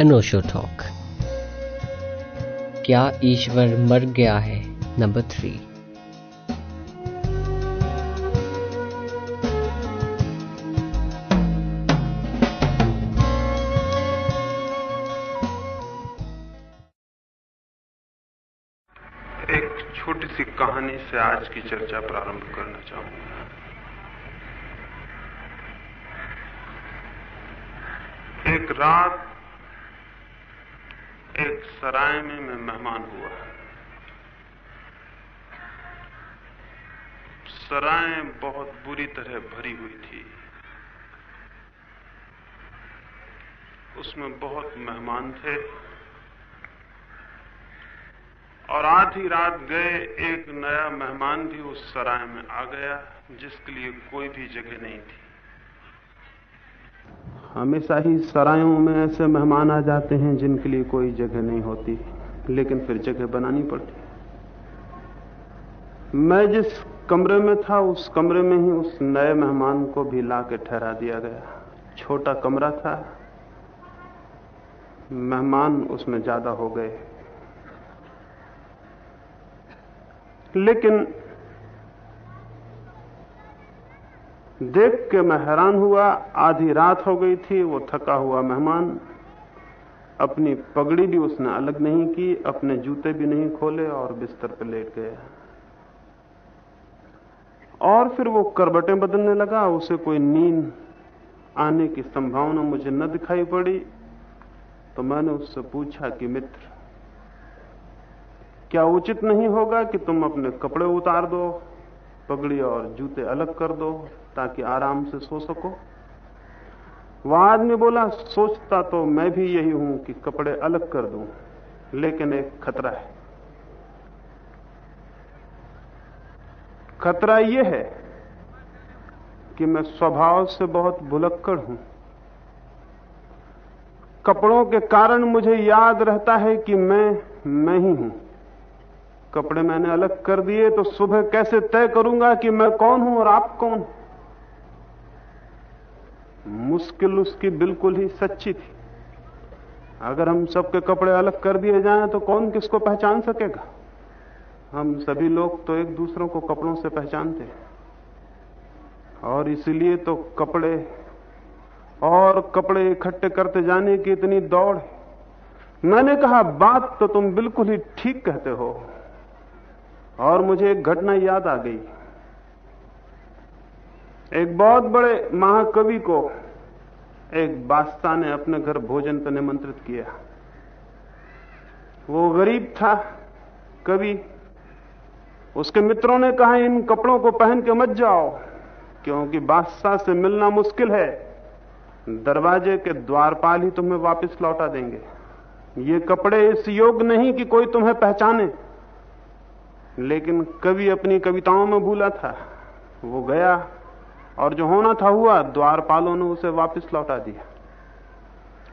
अनोशो talk क्या ईश्वर मर गया है? नंबर थ्री से आज की चर्चा प्रारंभ करना चाहूँगा। एक रात एक सराय में मैं मेहमान हुआ। सराय बहुत बुरी तरह भरी हुई थी। उसमें बहुत मेहमान थे। और आधी रात गए, एक नया मेहमान भी उस सराय में आ गया, जिसके लिए कोई भी जगह नहीं थी। हमेशा ही सरायों में ऐसे मेहमान आ जाते हैं जिनके लिए कोई जगह नहीं होती, लेकिन फिर जगह बनानी पड़ती। मैं जिस कमरे में था, उस कमरे में ही उस नए मेहमान को भी ला के ठहरा दिया गया। छोटा कमरा था। मेहमान उसमें ज़्यादा हो गए। लेकिन देख के मैं हैरान हुआ, आधी रात हो गई थी, वो थका हुआ मेहमान अपनी पगड़ी भी उसने अलग नहीं की, अपने जूते भी नहीं खोले और बिस्तर पर लेट गया। और फिर वो करबटें बदलने लगा, उसे कोई नींद आने की संभावना मुझे न दिखाई पड़ी तो मैंने उससे पूछा कि मित्र क्या उचित नहीं होगा कि तुम अपने कपड़े उतार दो, पगड़ी और जूते अलग कर दो ताकि आराम से सो सको? वह आदमी बोला, सोचता तो मैं भी यही हूँ कि कपड़े अलग कर दूँ, लेकिन एक खतरा है। खतरा यह है कि मैं स्वभाव से बहुत भुलक्कड़ हूँ। कपड़ों के कारण मुझे याद रहता है कि मैं मैं ही हूँ। कपड़े मैंने अलग कर दिए तो सुबह कैसे तय करूँगा कि मैं कौन हूँ और आप कौन? मुश्किल उसकी बिल्कुल ही सच्ची थी। अगर हम सबके कपड़े अलग कर दिए जाएँ तो कौन किसको पहचान सकेगा? हम सभी लोग तो एक दूसरों को कपड़ों से पहचानते हैं। और इसलिए तो कपड़े, और कपड़े इकट्ठे करते जाने की इतनी दौड़ है। मैंने कहा, बात तो तुम बिल्कुल ही ठीक कहते हो। और मुझे एक घटना याद आ गई। एक बहुत बड़े महाकवि को एक बादशाह ने अपने घर भोजन पर निमंत्रित किया। वो गरीब था, कवि। उसके मित्रों ने कहा, इन कपड़ों को पहन के मत जाओ, क्योंकि बादशाह से मिलना मुश्किल है। दरवाजे के द्वारपाल ही तुम्हें वापस लौटा देंगे। ये कपड़े इस योग नहीं कि कोई तुम्हें पहचाने। लेकिन कवि अपनी कविताओं में भूला था। वो गया और जो होना था हुआ, द्वारपालों ने उसे वापस लौटा दिया।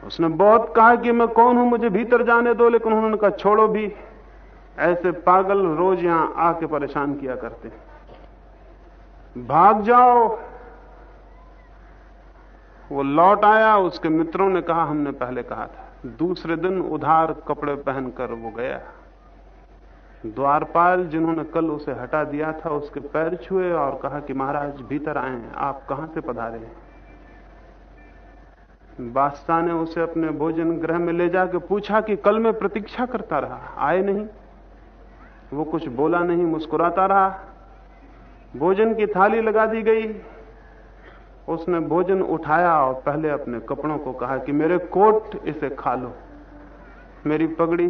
उसने बहुत कहा कि मैं कौन हूँ, मुझे भीतर जाने दो, लेकिन उन्होंने कहा, छोड़ो भी। ऐसे पागल रोज यहाँ आके परेशान किया करते। भाग जाओ। वो लौट आया, उसके मित्रों ने कहा, हमने पहले कहा था, दूसरे दिन उधार कपड़े पहनकर वो गया। द्वारपाल जिन्होंने कल उसे हटा दिया था, उसके पैर छुए और कहा कि महाराज, भीतर आए आप कहाँ से पधारे? हैं बादशाह ने उसे अपने भोजन गृह में ले जाकर पूछा कि कल मैं प्रतीक्षा करता रहा, आए नहीं? वो कुछ बोला नहीं, मुस्कुराता रहा। भोजन की थाली लगा दी गई। उसने भोजन उठाया और पहले अपने कपड़ों को कहा कि मेरे कोट इसे खा लो, मेरी पगड़ी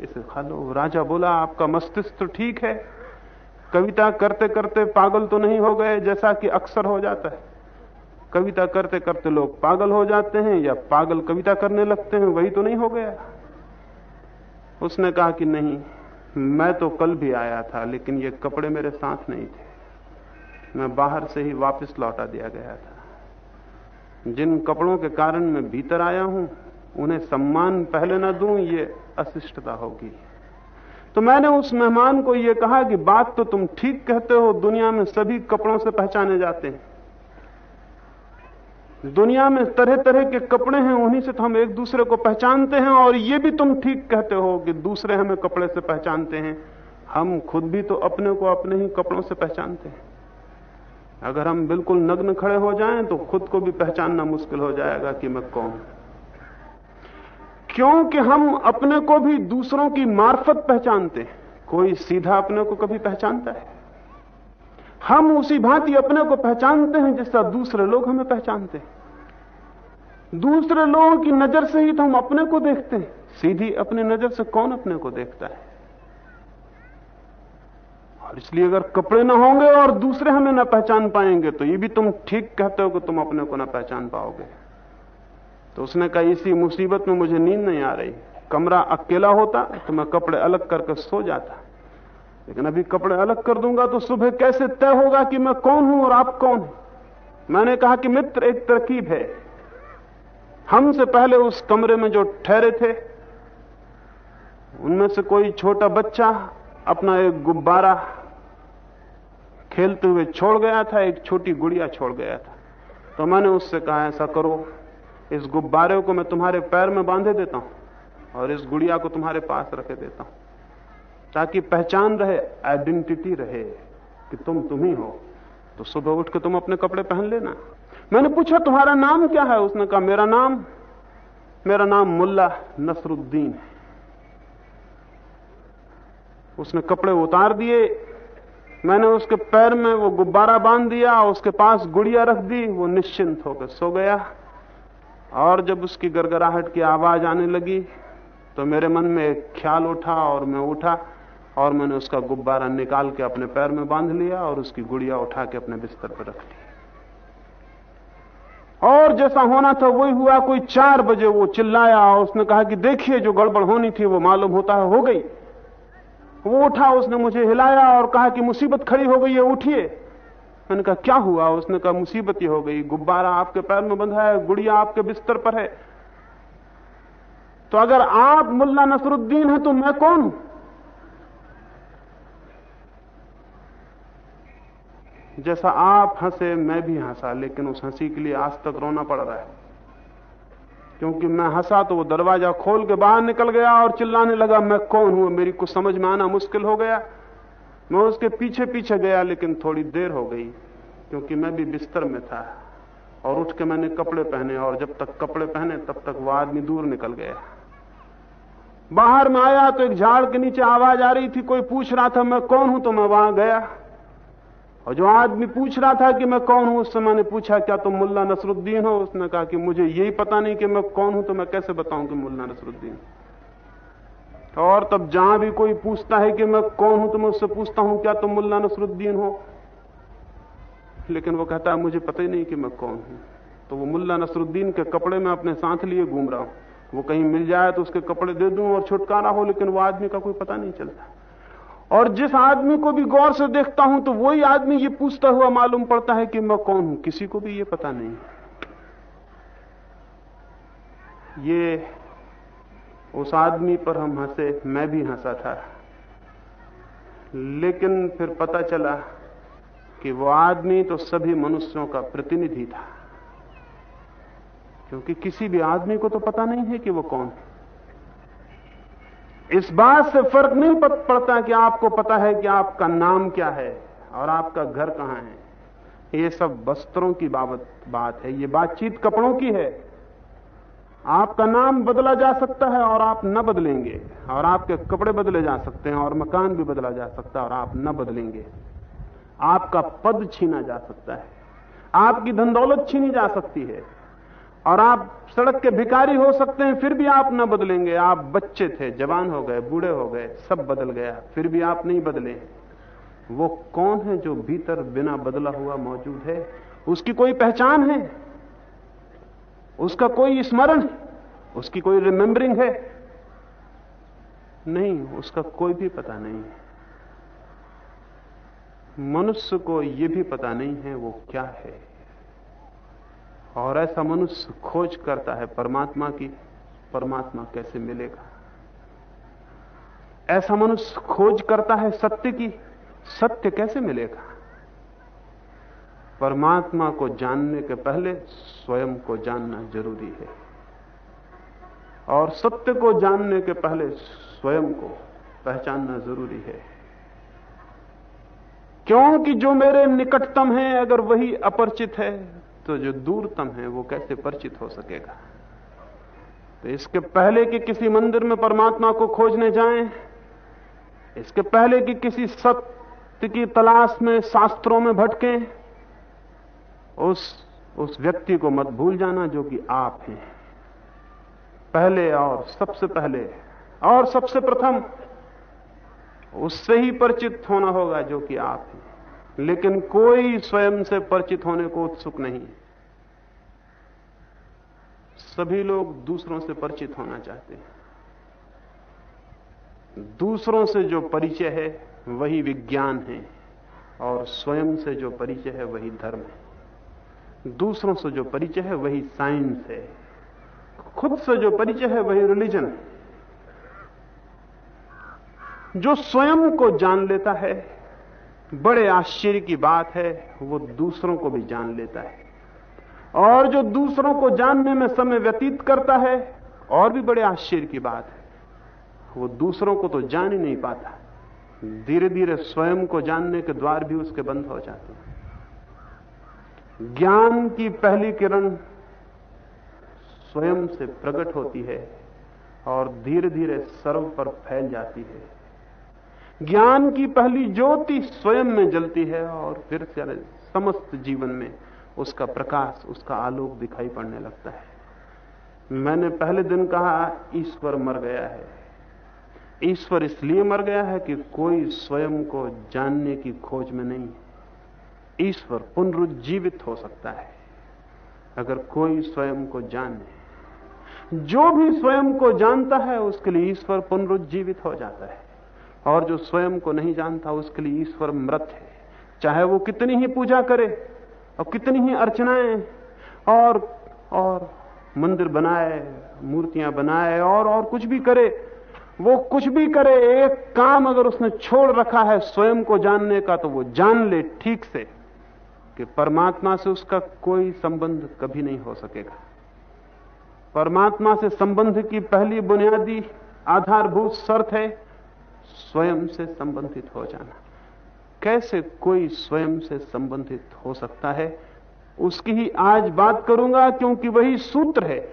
इसे खा लो। राजा बोला, आपका मस्तिष्क तो ठीक है। कविता करते करते पागल तो नहीं हो गए, जैसा कि अक्सर हो जाता है। कविता करते करते लोग पागल हो जाते हैं या पागल कविता करने लगते हैं, वही तो नहीं हो गया। उसने कहा कि नहीं, मैं तो कल भी आया था, लेकिन ये कपड़े मेरे साथ नहीं थे। मैं बाहर से ही वापस लौटा दिया गया था। जिन कपड़ों के कारण मैं भीतर आया हूँ उन्हें सम्मान पहले ना दूँ, ये अशिष्टता होगी। तो मैंने उस मेहमान को यह कहा कि बात तो तुम ठीक कहते हो, दुनिया में सभी कपड़ों से पहचाने जाते हैं। दुनिया में तरह तरह के कपड़े हैं, उन्हीं से तो हम एक दूसरे को पहचानते हैं, और ये भी तुम ठीक कहते हो कि दूसरे हमें कपड़े से पहचानते हैं। हम खुद भी तो अपने को अपने ही कपड़ों से पहचानते हैं। अगर हम बिल्कुल नग्न खड़े हो जाएँ तो खुद को भी पहचानना मुश्किल हो जाएगा कि मैं कौन। क्योंकि हम अपने को भी दूसरों की मार्फत पहचानते हैं। कोई सीधा अपने को कभी पहचानता है? हम उसी भांति अपने को पहचानते हैं जैसा दूसरे लोग हमें पहचानते हैं। दूसरे लोगों की नज़र से ही तो हम अपने को देखते हैं। सीधी अपनी नज़र से कौन अपने को देखता है? और इसलिए अगर कपड़े ना होंगे और दूसरे हमें ना पहचान पाएँगे तो ये भी तुम ठीक कहते हो कि तुम अपने को ना पहचान पाओगे। तो उसने कहा, इसी मुसीबत में मुझे नींद नहीं आ रही। कमरा अकेला होता तो मैं कपड़े अलग करके सो जाता। लेकिन अभी कपड़े अलग कर दूँगा तो सुबह कैसे तय होगा कि मैं कौन हूँ और आप कौन हैं? मैंने कहा कि, मित्र, एक तरकीब है। हमसे पहले उस कमरे में जो ठहरे थे, उनमें से कोई छोटा बच्चा अपना एक गुब्बारा खेलते हुए छोड़ गया था, एक छोटी गुड़िया छोड़ गया था। तो मैंने उससे कहा, ऐसा करो इस गुब्बारे को मैं तुम्हारे पैर में बांधे देता हूँ और इस गुड़िया को तुम्हारे पास रखे देता हूँ। ताकि पहचान रहे आइडेंटिटी रहे कि तुम तुम ही हो तो सुबह उठ के तुम अपने कपड़े पहन लेना। मैंने पूछा, तुम्हारा नाम क्या है? उसने कहा, मेरा नाम मेरा नाम मुल्ला नसरुद्दीन है। उसने कपड़े उतार दिए। मैंने उसके पैर में वो गुब्बारा बाँध दिया, उसके पास गुड़िया रख दी, वो निश्चिंत होकर सो गया। और जब उसकी गरगराहट की आवाज़ आने लगी तो मेरे मन में एक ख्याल उठा और मैं उठा और मैंने उसका गुब्बारा निकाल के अपने पैर में बाँध लिया और उसकी गुड़िया उठा के अपने बिस्तर पर रख ली और जैसा होना था वही हुआ, कोई चार बजे वो चिल्लाया और उसने कहा कि देखिए, जो गड़बड़ होनी थी वो मालूम होता है हो गई। वो उठा, उसने मुझे हिलाया और कहा कि मुसीबत खड़ी हो गई है, उठिए। मैंने कहा, क्या हुआ? उसने कहा, मुसीबत ही हो गई। गुब्बारा आपके पैर में बंधा है, गुड़िया आपके बिस्तर पर है। तो अगर आप मुल्ला नसरुद्दीन हैं तो मैं कौन हूँ? जैसा आप हंसे, मैं भी हंसा, लेकिन उस हँसी के लिए आज तक रोना पड़ रहा है। क्योंकि मैं हंसा तो वो दरवाज़ा खोल के बाहर निकल गया और चिल्लाने लगा, मैं कौन हूँ? मेरी कुछ समझ में आना मुश्किल हो गया। मैं उसके पीछे पीछे गया, लेकिन थोड़ी देर हो गई, क्योंकि मैं भी बिस्तर में था। और उठ के मैंने कपड़े पहने, और जब तक कपड़े पहने, तब तक वो आदमी दूर निकल गया। बाहर में आया तो एक झाड़ के नीचे आवाज़ आ रही थी, कोई पूछ रहा था, मैं कौन हूँ? तो मैं वहाँ गया। और जो आदमी पूछ रहा था कि मैं कौन हूँ, उससे मैंने पूछा, क्या तुम तो मुल्ला नसरुद्दीन हो? उसने कहा कि मुझे यही पता नहीं कि मैं कौन हूँ तो मैं कैसे बताऊँ कि मुल्ला नसरुद्दीन और तब जहाँ भी कोई पूछता है कि मैं कौन हूँ तो मैं उससे पूछता हूँ, क्या तुम मुल्ला नसरुद्दीन हो? लेकिन वो कहता है, मुझे पता ही नहीं कि मैं कौन हूँ। तो वो मुल्ला नसरुद्दीन के कपड़े में अपने साथ लिए घूम रहा हूँ। वो कहीं मिल जाए तो उसके कपड़े दे दूँ और छुटकारा हो, लेकिन वो आदमी का कोई पता नहीं चलता। और जिस आदमी को भी गौर से देखता हूँ तो वही आदमी ये पूछता हुआ मालूम पड़ता है कि मैं कौन हूँ। किसी को भी ये पता नहीं। ये उस आदमी पर हम हंसे, मैं भी हंसा था। लेकिन फिर पता चला कि वो आदमी तो सभी मनुष्यों का प्रतिनिधि था। क्योंकि किसी भी आदमी को तो पता नहीं है कि वो कौन है। इस बात से फ़र्क नहीं पड़ता कि आपको पता है कि आपका नाम क्या है और आपका घर कहाँ है। ये सब वस्त्रों की बाबत बात है। ये बातचीत कपड़ों की है। आपका नाम बदला जा सकता है और आप न बदलेंगे। और आपके कपड़े बदले जा सकते हैं और मकान भी बदला जा सकता है और आप न बदलेंगे। आपका पद छीना जा सकता है। आपकी धन दौलत छीनी जा सकती है। और आप सड़क के भिकारी हो सकते हैं, फिर भी आप न बदलेंगे। आप बच्चे थे, जवान हो गए, बूढ़े हो गए, सब बदल गया। फिर भी आप नहीं बदले। वो कौन है जो भीतर बिना बदला हुआ मौजूद है? उसकी कोई पहचान है? उसका कोई स्मरण उसकी कोई रिमेंबरिंग है? नहीं, उसका कोई भी पता नहीं है। मनुष्य को यह भी पता नहीं है वो क्या है। और ऐसा मनुष्य खोज करता है परमात्मा की, परमात्मा कैसे मिलेगा? ऐसा मनुष्य खोज करता है सत्य की, सत्य कैसे मिलेगा? परमात्मा को जानने के पहले स्वयं को जानना ज़रूरी है। और सत्य को जानने के पहले स्वयं को पहचानना ज़रूरी है। क्योंकि जो मेरे निकटतम है अगर वही अपरिचित है तो जो दूरतम है वो कैसे परिचित हो सकेगा? तो इसके पहले कि किसी मंदिर में परमात्मा को खोजने जाएँ, इसके पहले कि किसी सत्य की तलाश में शास्त्रों में भटकें उस उस व्यक्ति को मत भूल जाना जो कि आप हैं। पहले और सबसे पहले और सबसे प्रथम उससे ही परिचित होना होगा जो कि आप हैं। लेकिन कोई स्वयं से परिचित होने को उत्सुक नहीं सभी लोग दूसरों से परिचित होना चाहते हैं। दूसरों से जो परिचय है वही विज्ञान है और स्वयं से जो परिचय है वही धर्म है। दूसरों से जो परिचय है वही साइंस है। खुद से जो परिचय है वही रिलीजन है। जो स्वयं को जान लेता है, बड़े आश्चर्य की बात है, वो दूसरों को भी जान लेता है। और जो दूसरों को जानने में समय व्यतीत करता है, और भी बड़े आश्चर्य की बात है। वो दूसरों को तो जान ही नहीं पाता। धीरे धीरे स्वयं को जानने के द्वार भी उसके बंद हो जाते हैं। ज्ञान की पहली किरण स्वयं से प्रकट होती है और धीरे धीरे सर्व पर फैल जाती है। ज्ञान की पहली ज्योति स्वयं में जलती है और फिर से समस्त जीवन में उसका प्रकाश, उसका आलोक दिखाई पड़ने लगता है। मैंने पहले दिन कहा, ईश्वर मर गया है। ईश्वर इसलिए मर गया है कि कोई स्वयं को जानने की खोज में नहीं ईश्वर पुनरुज्जीवित हो सकता है। अगर कोई स्वयं को जाने, जो भी स्वयं को जानता है, उसके लिए ईश्वर पुनरुज्जीवित हो जाता है। और जो स्वयं को नहीं जानता, उसके लिए ईश्वर मृत है। चाहे वो कितनी ही पूजा करे और कितनी ही अर्चनाएँ और और मंदिर बनाए, मूर्तियाँ बनाए और और कुछ भी करे, वो कुछ भी करे, एक काम अगर उसने छोड़ रखा है स्वयं को जानने का तो वो जान ले ठीक से। कि परमात्मा से उसका कोई संबंध कभी नहीं हो सकेगा। परमात्मा से संबंध की पहली बुनियादी आधारभूत शर्त है स्वयं से संबंधित हो जाना। कैसे कोई स्वयं से संबंधित हो सकता है? उसकी ही आज बात करूँगा क्योंकि वही सूत्र है,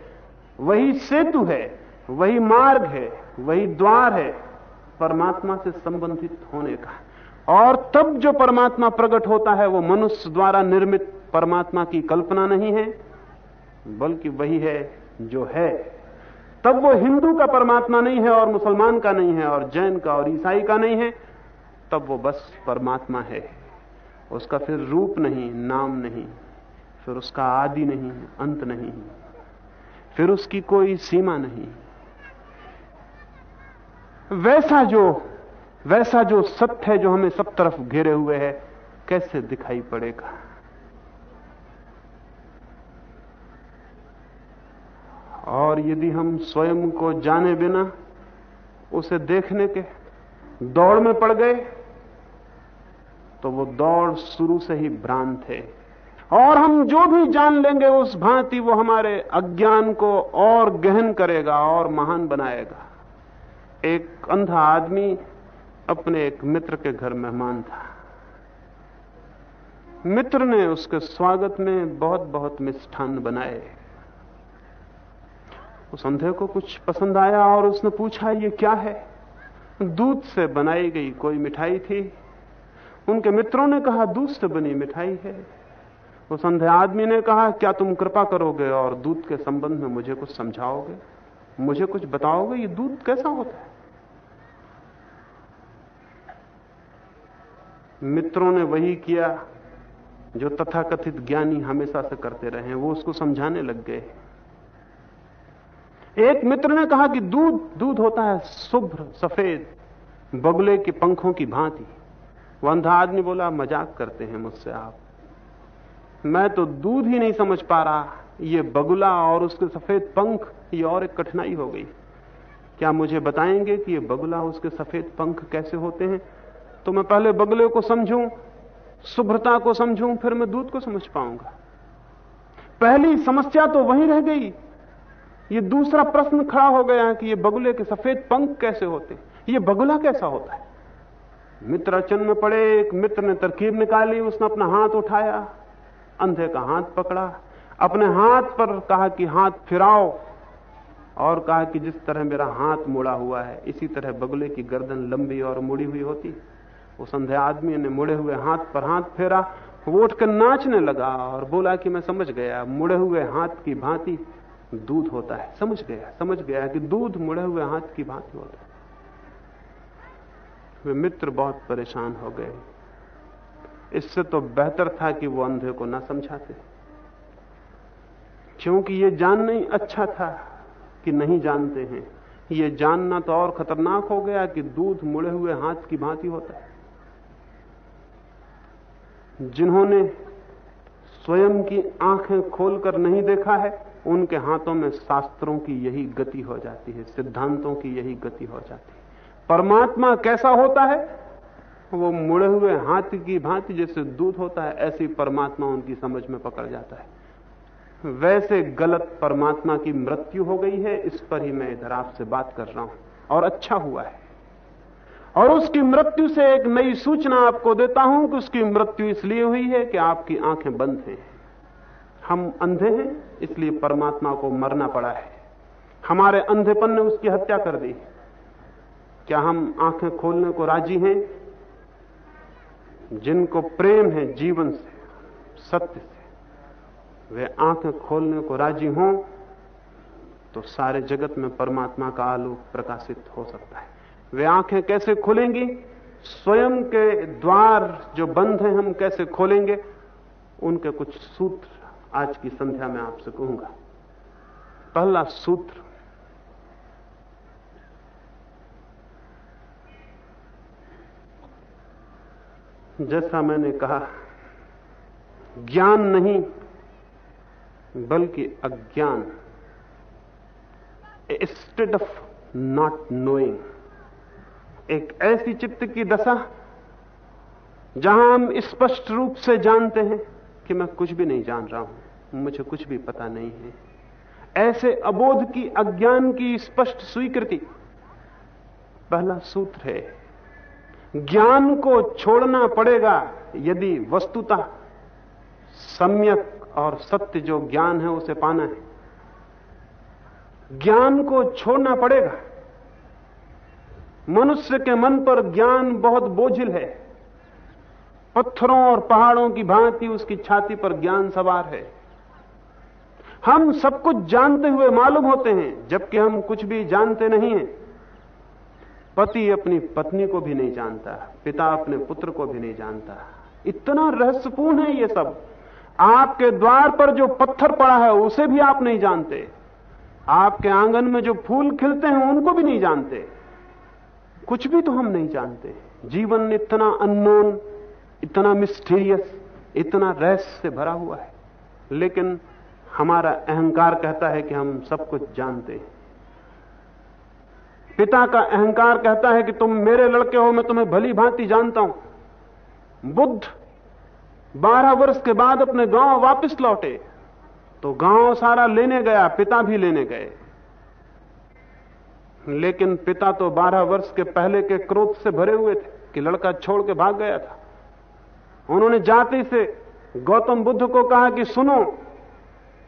वही सेतु है, वही मार्ग है, वही द्वार है परमात्मा से संबंधित होने का। और तब जो परमात्मा प्रकट होता है, वो मनुष्य द्वारा निर्मित परमात्मा की कल्पना नहीं है, बल्कि वही है जो है। तब वो हिंदू का परमात्मा नहीं है और मुसलमान का नहीं है और जैन का और ईसाई का नहीं है, तब वो बस परमात्मा है। उसका फिर रूप नहीं, नाम नहीं, फिर उसका आदि नहीं, अंत नहीं, फिर उसकी कोई सीमा नहीं। वैसा जो वैसा जो सत्य है जो हमें सब तरफ़ घेरे हुए है, कैसे दिखाई पड़ेगा? और यदि हम स्वयं को जाने बिना उसे देखने के दौड़ में पड़ गए तो वो दौड़ शुरू से ही भ्रांत है। और हम जो भी जान लेंगे उस भांति वो हमारे अज्ञान को और गहन करेगा और महान बनाएगा। एक अंधा आदमी अपने एक मित्र के घर मेहमान था। मित्र ने उसके स्वागत में बहुत बहुत मिष्ठान बनाए। उस अंधे को कुछ पसंद आया और उसने पूछा, ये क्या है? दूध से बनाई गई कोई मिठाई थी। उनके मित्रों ने कहा, दूध से बनी मिठाई है। उस अंधे आदमी ने कहा, क्या तुम कृपा करोगे और दूध के संबंध में मुझे कुछ समझाओगे? मुझे कुछ बताओगे? ये दूध कैसा होता है? मित्रों ने वही किया जो तथाकथित ज्ञानी हमेशा से करते रहे हैं, वो उसको समझाने लग गए। एक मित्र ने कहा कि दूध दूध होता है शुभ्र, सफ़ेद, बगुले के पंखों की भांति। वह अंधा आदमी बोला, मज़ाक करते हैं मुझसे आप। मैं तो दूध ही नहीं समझ पा रहा। ये बगुला और उसके सफ़ेद पंख, ये और एक कठिनाई हो गई। क्या मुझे बताएँगे कि ये बगुला उसके सफ़ेद पंख कैसे होते हैं? तो मैं पहले बगले को समझूं, शुभ्रता को समझूं, फिर मैं दूध को समझ पाऊँगा। पहली समस्या तो वहीं रह गई। ये दूसरा प्रश्न खड़ा हो गया है कि ये बगुले के सफ़ेद पंख कैसे होते? ये बगुला कैसा होता है? मित्र अचन में पड़े, एक मित्र ने तरकीब निकाली, उसने अपना हाथ उठाया, अंधे का हाथ पकड़ा। अपने हाथ पर कहा कि हाथ फिराओ, और कहा कि जिस तरह मेरा हाथ मुड़ा हुआ है, इसी तरह बगुले की गर्दन लंबी और मुड़ी हुई होती। उस अंधे आदमी ने मुड़े हुए हाथ पर हाथ फेरा, वो उठकर नाचने लगा और बोला कि मैं समझ गया, मुड़े हुए हाथ की भांति दूध होता है। समझ गया समझ गया कि दूध मुड़े हुए हाथ की भांति होता है। वे मित्र बहुत परेशान हो गए। इससे तो बेहतर था कि वो अंधे को ना समझाते। क्योंकि ये जानना ही अच्छा था कि नहीं जानते हैं। ये जानना तो और खतरनाक हो गया कि दूध मुड़े हुए हाथ की भांति होता है। जिन्होंने स्वयं की आँखें खोलकर नहीं देखा है, उनके हाथों में शास्त्रों की यही गति हो जाती है, सिद्धांतों की यही गति हो जाती है। परमात्मा कैसा होता है? वो मुड़े हुए हाथ की भांति जैसे दूध होता है, ऐसी परमात्मा उनकी समझ में पकड़ जाता है। वैसे गलत परमात्मा की मृत्यु हो गई है, इस पर ही मैं इधर आपसे बात कर रहा हूँ। और अच्छा हुआ है। और उसकी मृत्यु से एक नई सूचना आपको देता हूँ कि उसकी मृत्यु इसलिए हुई है कि आपकी आँखें बंद हैं। हम अंधे हैं, इसलिए परमात्मा को मरना पड़ा है। हमारे अंधेपन ने उसकी हत्या कर दी। क्या हम आँखें खोलने को राज़ी हैं? जिनको प्रेम है, जीवन से, सत्य से, वे आँखें खोलने को राज़ी हों तो सारे जगत में परमात्मा का आलोक प्रकाशित हो सकता है। वे आँखें कैसे खुलेंगी? स्वयं के द्वार जो बंद हैं, हम कैसे खोलेंगे? उनके कुछ सूत्र आज की संध्या में आपसे कहूँगा। पहला सूत्र, जैसा मैंने कहा, ज्ञान नहीं, बल्कि अज्ञान। स्टेट ऑफ़ नॉट नोइंग एक ऐसी चित्त की दशा जहाँ हम स्पष्ट रूप से जानते हैं कि मैं कुछ भी नहीं जान रहा हूँ, मुझे कुछ भी पता नहीं है। ऐसे अबोध की अज्ञान की स्पष्ट स्वीकृति पहला सूत्र है, ज्ञान को छोड़ना पड़ेगा यदि वस्तुतः सम्यक और सत्य जो ज्ञान है उसे पाना है। ज्ञान को छोड़ना पड़ेगा। मनुष्य के मन पर ज्ञान बहुत बोझिल है। पत्थरों और पहाड़ों की भांति उसकी छाती पर ज्ञान सवार है। हम सब कुछ जानते हुए मालूम होते हैं, जबकि हम कुछ भी जानते नहीं हैं। पति अपनी पत्नी को भी नहीं जानता, पिता अपने पुत्र को भी नहीं जानता। इतना रहस्यपूर्ण है ये सब। आपके द्वार पर जो पत्थर पड़ा है, उसे भी आप नहीं जानते। आपके आँगन में जो फूल खिलते हैं, उनको भी नहीं जानते। कुछ भी तो हम नहीं जानते। जीवन इतना अननोन इतना मिस्टीरियस इतना रहस्य से भरा हुआ है। लेकिन हमारा अहंकार कहता है कि हम सब कुछ जानते हैं। पिता का अहंकार कहता है कि तुम मेरे लड़के हो, मैं तुम्हें भली भांति जानता हूँ। बुद्ध बारह वर्ष के बाद अपने गाँव वापस लौटे तो गाँव सारा लेने गया, पिता भी लेने गए। लेकिन पिता तो बारह वर्ष के पहले के क्रोध से भरे हुए थे कि लड़का छोड़ के भाग गया था। उन्होंने जाति से गौतम बुद्ध को कहा कि सुनो,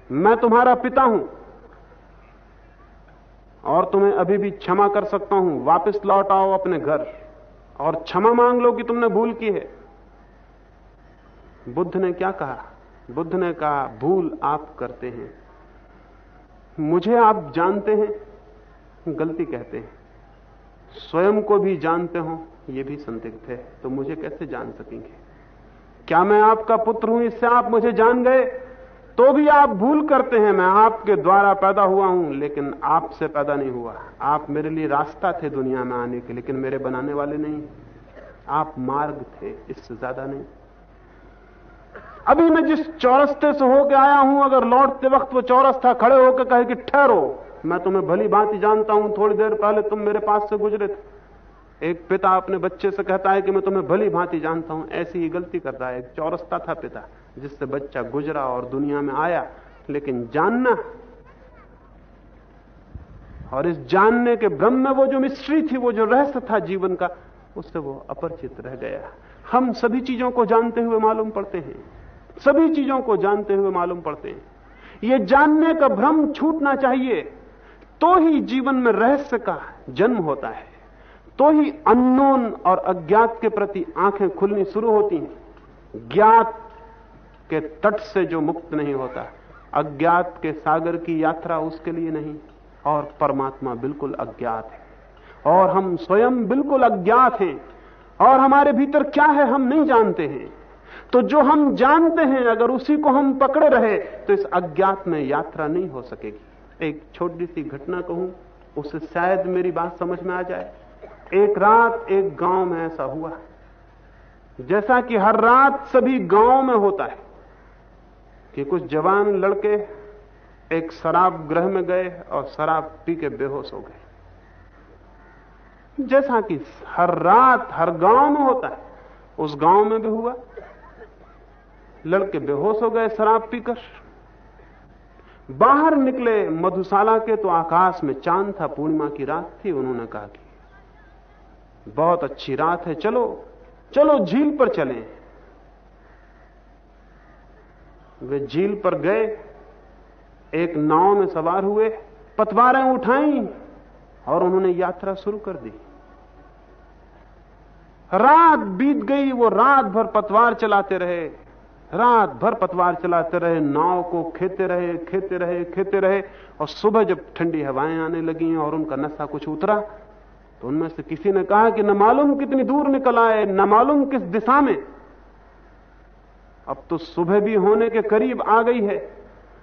मैं तुम्हारा पिता हूँ और तुम्हें अभी भी क्षमा कर सकता हूँ। वापस लौट आओ अपने घर और क्षमा मांग लो कि तुमने भूल की है। बुद्ध ने क्या कहा? बुद्ध ने कहा, भूल आप करते हैं। मुझे आप जानते हैं गलती कहते हैं। स्वयं को भी जानते हो यह भी संदिग्ध है। तो मुझे कैसे जान सकेंगे? क्या मैं आपका पुत्र हूँ, इससे आप मुझे जान गए? तो भी आप भूल करते हैं, मैं आपके द्वारा पैदा हुआ हूँ, लेकिन आपसे पैदा नहीं हुआ। आप मेरे लिए रास्ता थे दुनिया में आने के, लेकिन मेरे बनाने वाले नहीं। आप मार्ग थे, इससे ज़्यादा नहीं। अभी मैं जिस चौरस्ते से होकर आया हूँ, अगर लौटते वक्त वो चौरस्ता खड़े होकर कहे कि ठहरो मैं तुम्हें भली भांति जानता हूँ, थोड़ी देर पहले तुम मेरे पास से गुजरे थे। एक पिता अपने बच्चे से कहता है कि मैं तुम्हें भली भांति जानता हूँ, ऐसी ही गलती करता है। एक चौरस्ता था पिता, जिससे बच्चा गुजरा और दुनिया में आया, लेकिन जानना और इस जानने के भ्रम में वो जो मिस्ट्री थी, वो जो रहस्य था जीवन का, उससे वो अपरिचित रह गया। हम सभी चीज़ों को जानते हुए मालूम पड़ते हैं। सभी चीज़ों को जानते हुए मालूम पड़ते हैं। ये जानने का भ्रम छूटना चाहिए। तो ही जीवन में रहस्य का जन्म होता है। तो ही अननोन और अज्ञात के प्रति आँखें खुलनी शुरू होती हैं। ज्ञात के तट से जो मुक्त नहीं होता, अज्ञात के सागर की यात्रा उसके लिए नहीं, और परमात्मा बिल्कुल अज्ञात है। और हम स्वयं बिल्कुल अज्ञात हैं, और हमारे भीतर क्या है हम नहीं जानते हैं। तो जो हम जानते हैं, अगर उसी को हम पकड़े रहे तो इस अज्ञात में यात्रा नहीं हो सकेगी। एक छोटी सी घटना कहूँ उससे शायद मेरी बात समझ में आ जाए। एक रात एक गाँव में ऐसा हुआ जैसा कि हर रात सभी गाँव में होता है कि कुछ जवान लड़के एक शराब ग्रह में गए और शराब पी के बेहोश हो गए। जैसा कि हर रात हर गाँव में होता है, उस गाँव में भी हुआ। लड़के बेहोश हो गए शराब पीकर। बाहर निकले मधुशाला के तो आकाश में चाँद था, पूर्णिमा की रात थी, उन्होंने कहा कि बहुत अच्छी रात है, चलो चलो झील पर चलें। वे झील पर गए, एक नाव में सवार हुए, पतवारें उठाई और उन्होंने यात्रा शुरू कर दी। रात बीत गई, वो रात भर पतवार चलाते रहे। रात भर पतवार चलाते रहे, नाव को खेते रहे खेते रहे खेते रहे, और सुबह जब ठंडी हवाएँ आने लगी और उनका नशा कुछ उतरा तो उनमें से किसी ने कहा कि न मालूम कितनी दूर निकल आए, न मालूम किस दिशा में। अब तो सुबह भी होने के करीब आ गई है।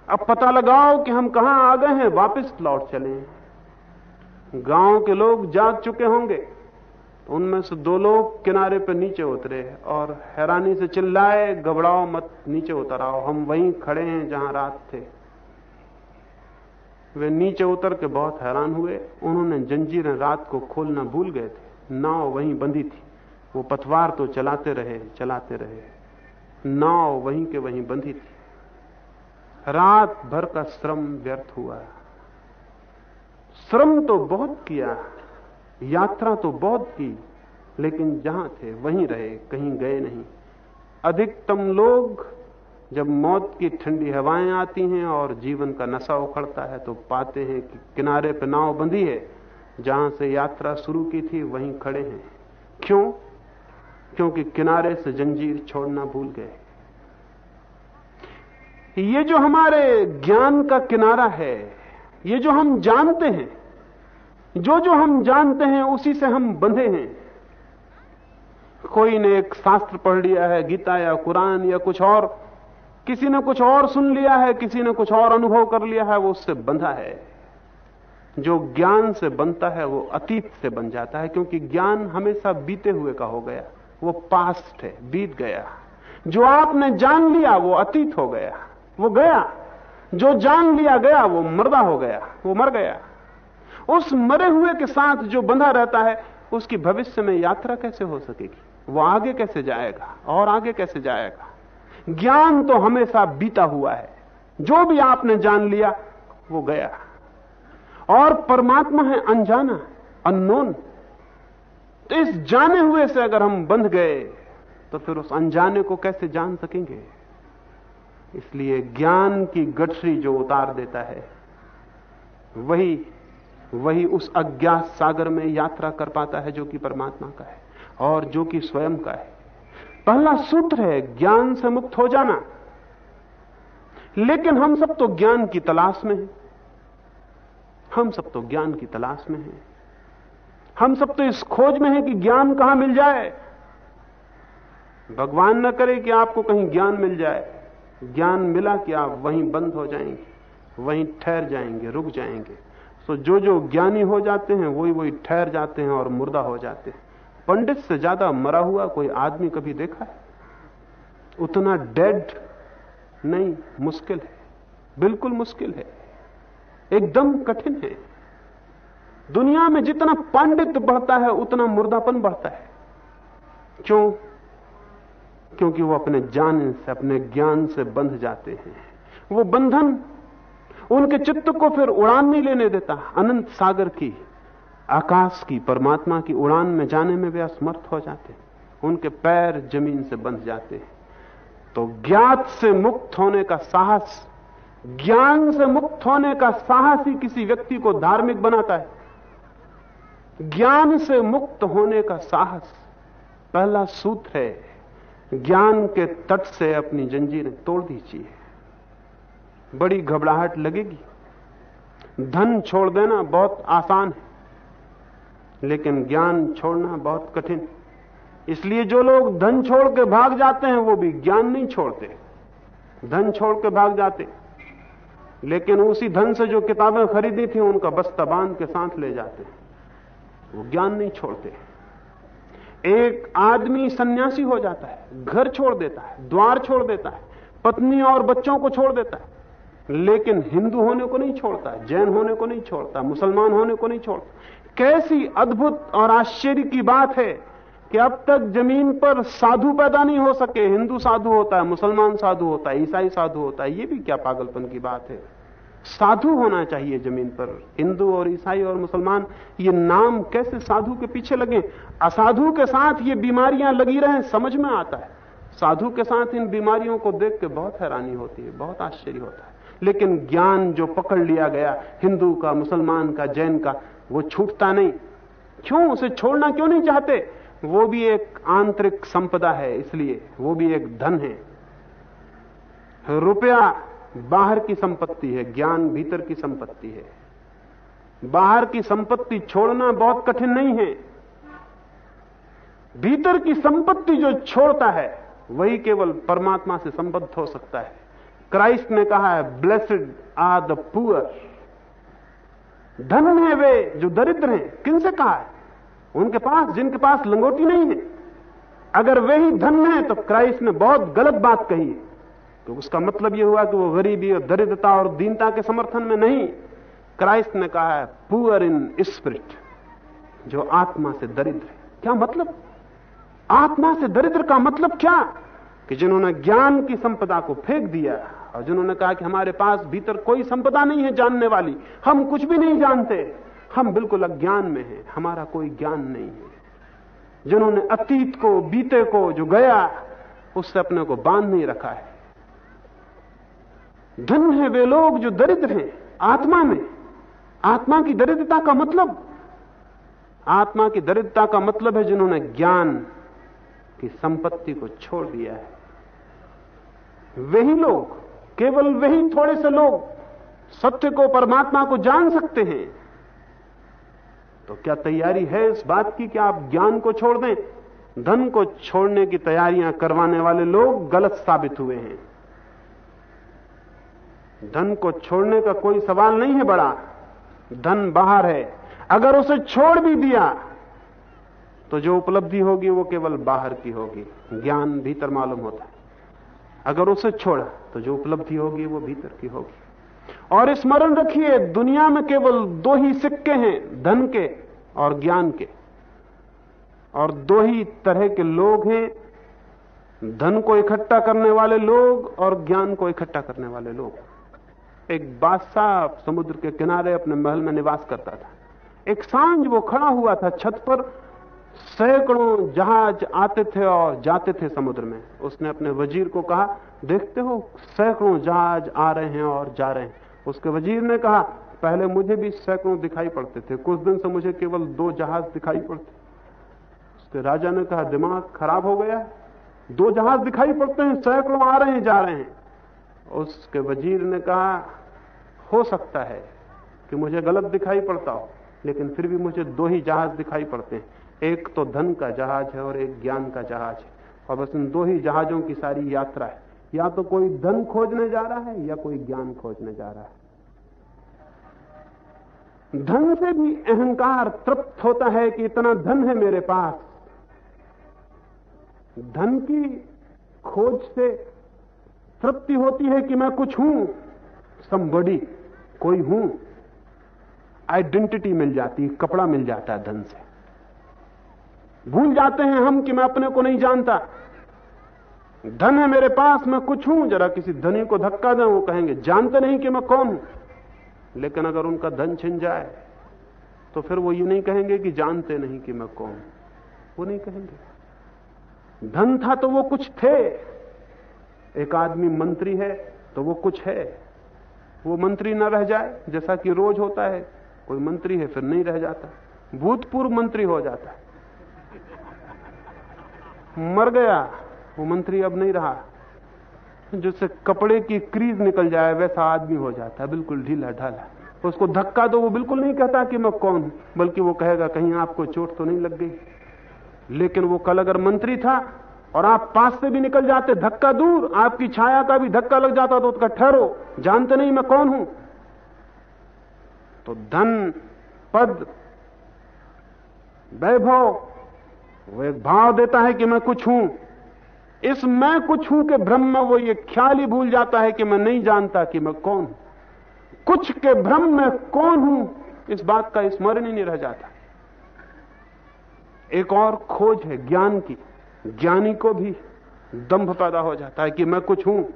अब पता लगाओ कि हम कहाँ आ गए हैं, वापस लौट चले। गाँव के लोग जाग चुके होंगे। उनमें से दो लोग किनारे पर नीचे उतरे और हैरानी से चिल्लाए, घबराओ मत, नीचे उतर आओ। हम वहीं खड़े हैं जहाँ रात थे। वे नीचे उतर के बहुत हैरान हुए। उन्होंने जंजीरें रात को खोलना भूल गए थे। नाव वहीं बंधी थी। वो पथवार तो चलाते रहे चलाते रहे। नाव वहीं के वहीं बंधी थी। रात भर का श्रम व्यर्थ हुआ। श्रम तो बहुत किया। यात्रा तो बहुत की, लेकिन जहाँ थे वहीं रहे, कहीं गए नहीं। अधिकतम लोग जब मौत की ठंडी हवाएँ आती हैं और जीवन का नशा उखड़ता है तो पाते हैं कि किनारे पर नाव बंधी है। जहाँ से यात्रा शुरू की थी, वहीं खड़े हैं। क्यों? क्योंकि किनारे से जंजीर छोड़ना भूल गए। ये जो हमारे ज्ञान का किनारा है, ये जो हम जानते हैं जो जो हम जानते हैं, उसी से हम बंधे हैं। कोई ने एक शास्त्र पढ़ लिया है, गीता या कुरान या कुछ और, किसी ने कुछ और सुन लिया है, किसी ने कुछ और अनुभव कर लिया है, वो उससे बंधा है। जो ज्ञान से बनता है, वो अतीत से बन जाता है, क्योंकि ज्ञान हमेशा बीते हुए का हो गया। वो पास्ट है, बीत गया। जो आपने जान लिया, वो अतीत हो गया। वो गया। जो जान लिया गया, वो मर्दा हो गया, वो मर गया। उस मरे हुए के साथ जो बंधा रहता है, उसकी भविष्य में यात्रा कैसे हो सकेगी? वो आगे कैसे जाएगा? और आगे कैसे जाएगा? ज्ञान तो हमेशा बीता हुआ है। जो भी आपने जान लिया, वो गया। और परमात्मा है अनजाना, अननोन। तो इस जाने हुए से अगर हम बंध गए तो फिर उस अनजाने को कैसे जान सकेंगे? इसलिए ज्ञान की गठरी जो उतार देता है, वही वही उस अज्ञात सागर में यात्रा कर पाता है जो कि परमात्मा का है और जो कि स्वयं का है। पहला सूत्र है, ज्ञान से मुक्त हो जाना। लेकिन हम सब तो ज्ञान की तलाश में हैं। हम सब तो ज्ञान की तलाश में हैं। हम सब तो इस खोज में हैं कि ज्ञान कहाँ मिल जाए। भगवान न करे कि आपको कहीं ज्ञान मिल जाए। ज्ञान मिला कि आप वहीं बंद हो जाएँगे, वहीं ठहर जाएँगे, रुक जाएँगे। तो जो जो ज्ञानी हो जाते हैं, वही वही ठहर जाते हैं और मुर्दा हो जाते हैं। पंडित से ज़्यादा मरा हुआ कोई आदमी कभी देखा है? उतना डेड नहीं, मुश्किल है। बिल्कुल मुश्किल है। एकदम कठिन है। दुनिया में जितना पंडित बढ़ता है, उतना मुर्दापन बढ़ता है। क्यों? क्योंकि वो अपने जान से, अपने ज्ञान से बंध जाते हैं। वो बंधन उनके चित्त को फिर उड़ान नहीं लेने देता। अनंत सागर की, आकाश की, परमात्मा की उड़ान में जाने में वे असमर्थ हो जाते। उनके पैर ज़मीन से बंध जाते। हैं तो ज्ञात से मुक्त होने का साहस, ज्ञान से मुक्त होने का साहस ही किसी व्यक्ति को धार्मिक बनाता है। ज्ञान से मुक्त होने का साहस, पहला सूत्र है, ज्ञान के तट से अपनी जंजीरें तोड़ दीजिए। बड़ी घबराहट लगेगी। धन छोड़ देना बहुत आसान है, लेकिन ज्ञान छोड़ना बहुत कठिन। इसलिए जो लोग धन छोड़ के भाग जाते हैं, वो भी ज्ञान नहीं छोड़ते। धन छोड़ के भाग जाते। लेकिन उसी धन से जो किताबें खरीदी थी, उनका बस्ता बाँध के साथ ले जाते। वो ज्ञान नहीं छोड़ते। एक आदमी सन्यासी हो जाता है, घर छोड़ देता है, द्वार छोड़ देता है, पत्नी और बच्चों को छोड़ देता है। लेकिन हिंदू होने को नहीं छोड़ता, जैन होने को नहीं छोड़ता, मुसलमान होने को नहीं छोड़ता। कैसी अद्भुत और आश्चर्य की बात है कि अब तक ज़मीन पर साधु पैदा नहीं हो सके। हिंदू साधु होता है, मुसलमान साधु होता है, ईसाई साधु होता है, ये भी क्या पागलपन की बात है? साधु होना चाहिए ज़मीन पर। हिंदू और ईसाई और मुसलमान, ये नाम कैसे साधु के पीछे लगे? असाधु के साथ ये बीमारियाँ लगी रहे, समझ में आता है। साधु के साथ इन बीमारियों को देख के बहुत हैरानी होती है, बहुत आश्चर्य होता है। लेकिन ज्ञान जो पकड़ लिया गया, हिंदू का, मुसलमान का, जैन का, वो छूटता नहीं। क्यों? उसे छोड़ना क्यों नहीं चाहते? वो भी एक आंतरिक संपदा है, इसलिए वो भी एक धन है। रुपया बाहर की संपत्ति है, ज्ञान भीतर की संपत्ति है। बाहर की संपत्ति छोड़ना बहुत कठिन नहीं है। भीतर की संपत्ति जो छोड़ता है, वही केवल परमात्मा से संबद्ध हो सकता है। क्राइस्ट ने कहा है ब्लेसड आर द पुअर धन है वे जो दरिद्र हैं। किनसे कहा है? उनके पास, जिनके पास लंगोटी नहीं है। अगर वे ही धन है तो क्राइस्ट ने बहुत गलत बात कही है। तो उसका मतलब यह हुआ कि वो गरीबी और दरिद्रता और दीनता के समर्थन में नहीं। क्राइस्ट ने कहा है पुअर इन स्पिरिट जो आत्मा से दरिद्र है। क्या मतलब? आत्मा से दरिद्र का मतलब क्या? कि जिन्होंने ज्ञान की संपदा को फेंक दिया और जिन्होंने कहा कि हमारे पास भीतर कोई संपदा नहीं है जानने वाली, हम कुछ भी नहीं जानते। हम बिल्कुल अज्ञान में हैं, हमारा कोई ज्ञान नहीं है। जिन्होंने अतीत को, बीते को, जो गया, उससे अपने को बाँध नहीं रखा है। धन है वे लोग जो दरिद्र हैं, आत्मा में। आत्मा की दरिद्रता का मतलब। आत्मा की दरिद्रता का मतलब है जिन्होंने ज्ञान की संपत्ति को छोड़ दिया है। वही लोग केवल वही थोड़े से लोग सत्य को, परमात्मा को जान सकते हैं। तो क्या तैयारी है इस बात की कि आप ज्ञान को छोड़ दें? धन को छोड़ने की तैयारियाँ करवाने वाले लोग गलत साबित हुए हैं। धन को छोड़ने का कोई सवाल नहीं है बड़ा। धन बाहर है। अगर उसे छोड़ भी दिया तो जो उपलब्धि होगी वो केवल बाहर की होगी। ज्ञान भीतर मालूम होता है। अगर उसे छोड़ा तो जो उपलब्धि होगी वो भीतर की होगी। और स्मरण रखिए, दुनिया में केवल दो ही सिक्के हैं, धन के और ज्ञान के। और दो ही तरह के लोग हैं, धन को इकट्ठा करने वाले लोग और ज्ञान को इकट्ठा करने वाले लोग। एक बादशाह समुद्र के किनारे अपने महल में निवास करता था। एक साँझ वो खड़ा हुआ था छत पर सैकड़ों जहाज़ आते थे और जाते थे समुद्र में। उसने अपने वज़ीर को कहा, देखते हो, सैकड़ों जहाज़ आ रहे हैं और जा रहे हैं। उसके वज़ीर ने कहा, पहले मुझे भी सैकड़ों दिखाई पड़ते थे। कुछ दिन से मुझे केवल दो जहाज़ दिखाई पड़ते उसके राजा ने कहा, दिमाग खराब हो गया दो जहाज़ दिखाई पड़ते हैं, सैकड़ों आ रहे हैं, जा रहे हैं। उसके वज़ीर ने कहा, हो सकता है कि मुझे गलत दिखाई पड़ता हो, लेकिन फिर भी मुझे दो ही जहाज़ दिखाई पड़ते हैं। एक तो धन का जहाज़ है और एक ज्ञान का जहाज़ है। और बस इन दो ही जहाजों की सारी यात्रा है। या तो कोई धन खोजने जा रहा है या कोई ज्ञान खोजने जा रहा है। धन से भी अहंकार तृप्त होता है कि इतना धन है मेरे पास। धन की खोज से तृप्ति होती है कि मैं कुछ हूँ बड़ी कोई हूँ। आइडेंटिटी मिल जाती, कपड़ा मिल जाता है धन से। भूल जाते हैं हम कि मैं अपने को नहीं जानता। धन है मेरे पास, मैं कुछ हूँ, जरा किसी धनी को धक्का दें, वो कहेंगे, जानते नहीं कि मैं कौन हूँ। लेकिन अगर उनका धन छिन जाए तो फिर वो ये नहीं कहेंगे कि जानते नहीं कि मैं कौन वो नहीं कहेंगे। धन था तो वो कुछ थे। एक आदमी मंत्री है तो वो कुछ है। वो मंत्री ना रह जाए, जैसा कि रोज होता है। कोई मंत्री है, फिर नहीं रह जाता। भूतपूर्व मंत्री हो जाता है। मर गया, वो मंत्री अब नहीं रहा। जिससे कपड़े की क्रीज निकल जाए, वैसा आदमी हो जाता है, बिल्कुल ढीला ढाला। उसको धक्का दो वो बिल्कुल नहीं कहता कि मैं कौन हूँ बल्कि वो कहेगा, कहीं आपको चोट तो नहीं लग गई। लेकिन वो कल अगर मंत्री था, और आप पास से भी निकल जाते, धक्का दूर, आपकी छाया का भी धक्का लग जाता तो उसका ठहरो, जानते नहीं मैं कौन हूँ। तो धन, पद, वैभव वो एक भाव देता है कि मैं कुछ हूँ। इस मैं कुछ हूँ के भ्रम में वो ये ख्याल ही भूल जाता है कि मैं नहीं जानता कि मैं कौन हूँ। कुछ के भ्रम में कौन हूँ, इस बात का स्मरण ही नहीं रह जाता। एक और खोज है ज्ञान की। ज्ञानी को भी दंभ पैदा हो जाता है कि मैं कुछ हूँ।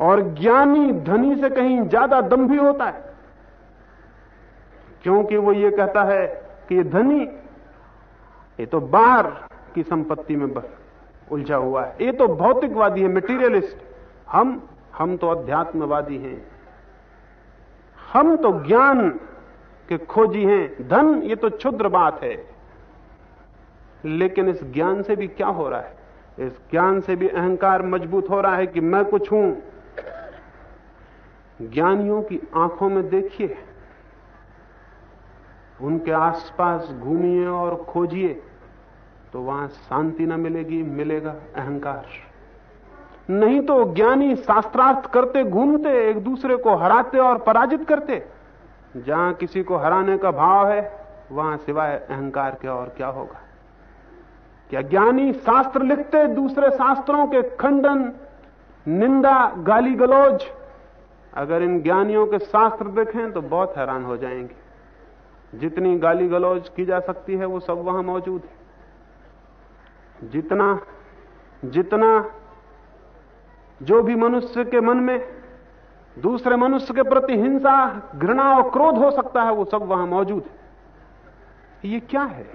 और ज्ञानी धनी से कहीं ज़्यादा दंभी होता है। क्योंकि वो ये कहता है कि धनी ये तो बाहर की संपत्ति में उलझा हुआ है। ये तो भौतिकवादी है मेटीरियलिस्ट हम हम तो अध्यात्मवादी हैं। हम तो ज्ञान के खोजी हैं। धन, ये तो क्षुद्र बात है। लेकिन इस ज्ञान से भी क्या हो रहा है? इस ज्ञान से भी अहंकार मज़बूत हो रहा है कि मैं कुछ हूँ। ज्ञानियों की आँखों में देखिए। उनके आसपास घूमिए और खोजिए तो वहाँ शांति न मिलेगी, मिलेगा अहंकार। नहीं तो ज्ञानी शास्त्रार्थ करते घूमते, एक दूसरे को हराते और पराजित करते। जहाँ किसी को हराने का भाव है, वहाँ सिवाय अहंकार के और क्या होगा? क्या ज्ञानी शास्त्र लिखते, दूसरे शास्त्रों के खंडन, निंदा, गाली गलौज? अगर इन ज्ञानियों के शास्त्र देखें तो बहुत हैरान हो जाएँगे। जितनी गाली गलौज की जा सकती है, वो सब वहाँ मौजूद है। जितना जितना जो भी मनुष्य के मन में, दूसरे मनुष्य के प्रति हिंसा, घृणा और क्रोध हो सकता है, वो सब वहाँ मौजूद है। ये क्या है?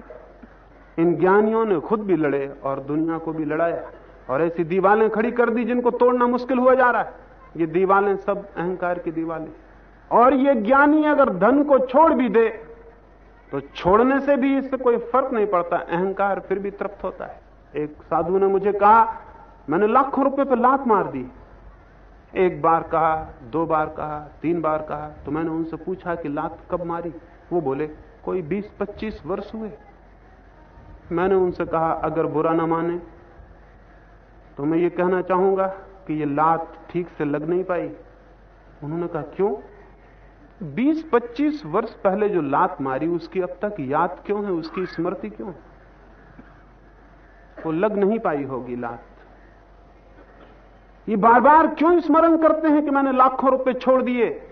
इन ज्ञानियों ने खुद भी लड़े और दुनिया को भी लड़ाया और ऐसी दीवालें खड़ी कर दी जिनको तोड़ना मुश्किल हुआ जा रहा है। ये दीवालें सब अहंकार की दीवालें और ये ज्ञानी अगर धन को छोड़ भी दे तो छोड़ने से भी इससे कोई फ़र्क नहीं पड़ता, अहंकार फिर भी तृप्त होता है। एक साधु ने मुझे कहा, मैंने लाखों रुपए पर लात मार दी। एक बार कहा, दो बार कहा, तीन बार कहा तो मैंने उनसे पूछा कि लात कब मारी? वो बोले, कोई 20-25 वर्ष हुए। मैंने उनसे कहा, अगर बुरा ना माने तो मैं ये कहना चाहूँगा कि ये लात ठीक से लग नहीं पाई। उन्होंने कहा, क्यों? 20-25 वर्ष पहले जो लात मारी, उसकी अब तक याद क्यों है? उसकी स्मृति क्यों? वो लग नहीं पाई होगी लात। ये बार बार क्यों स्मरण करते हैं कि मैंने लाखों रुपए छोड़ दिए?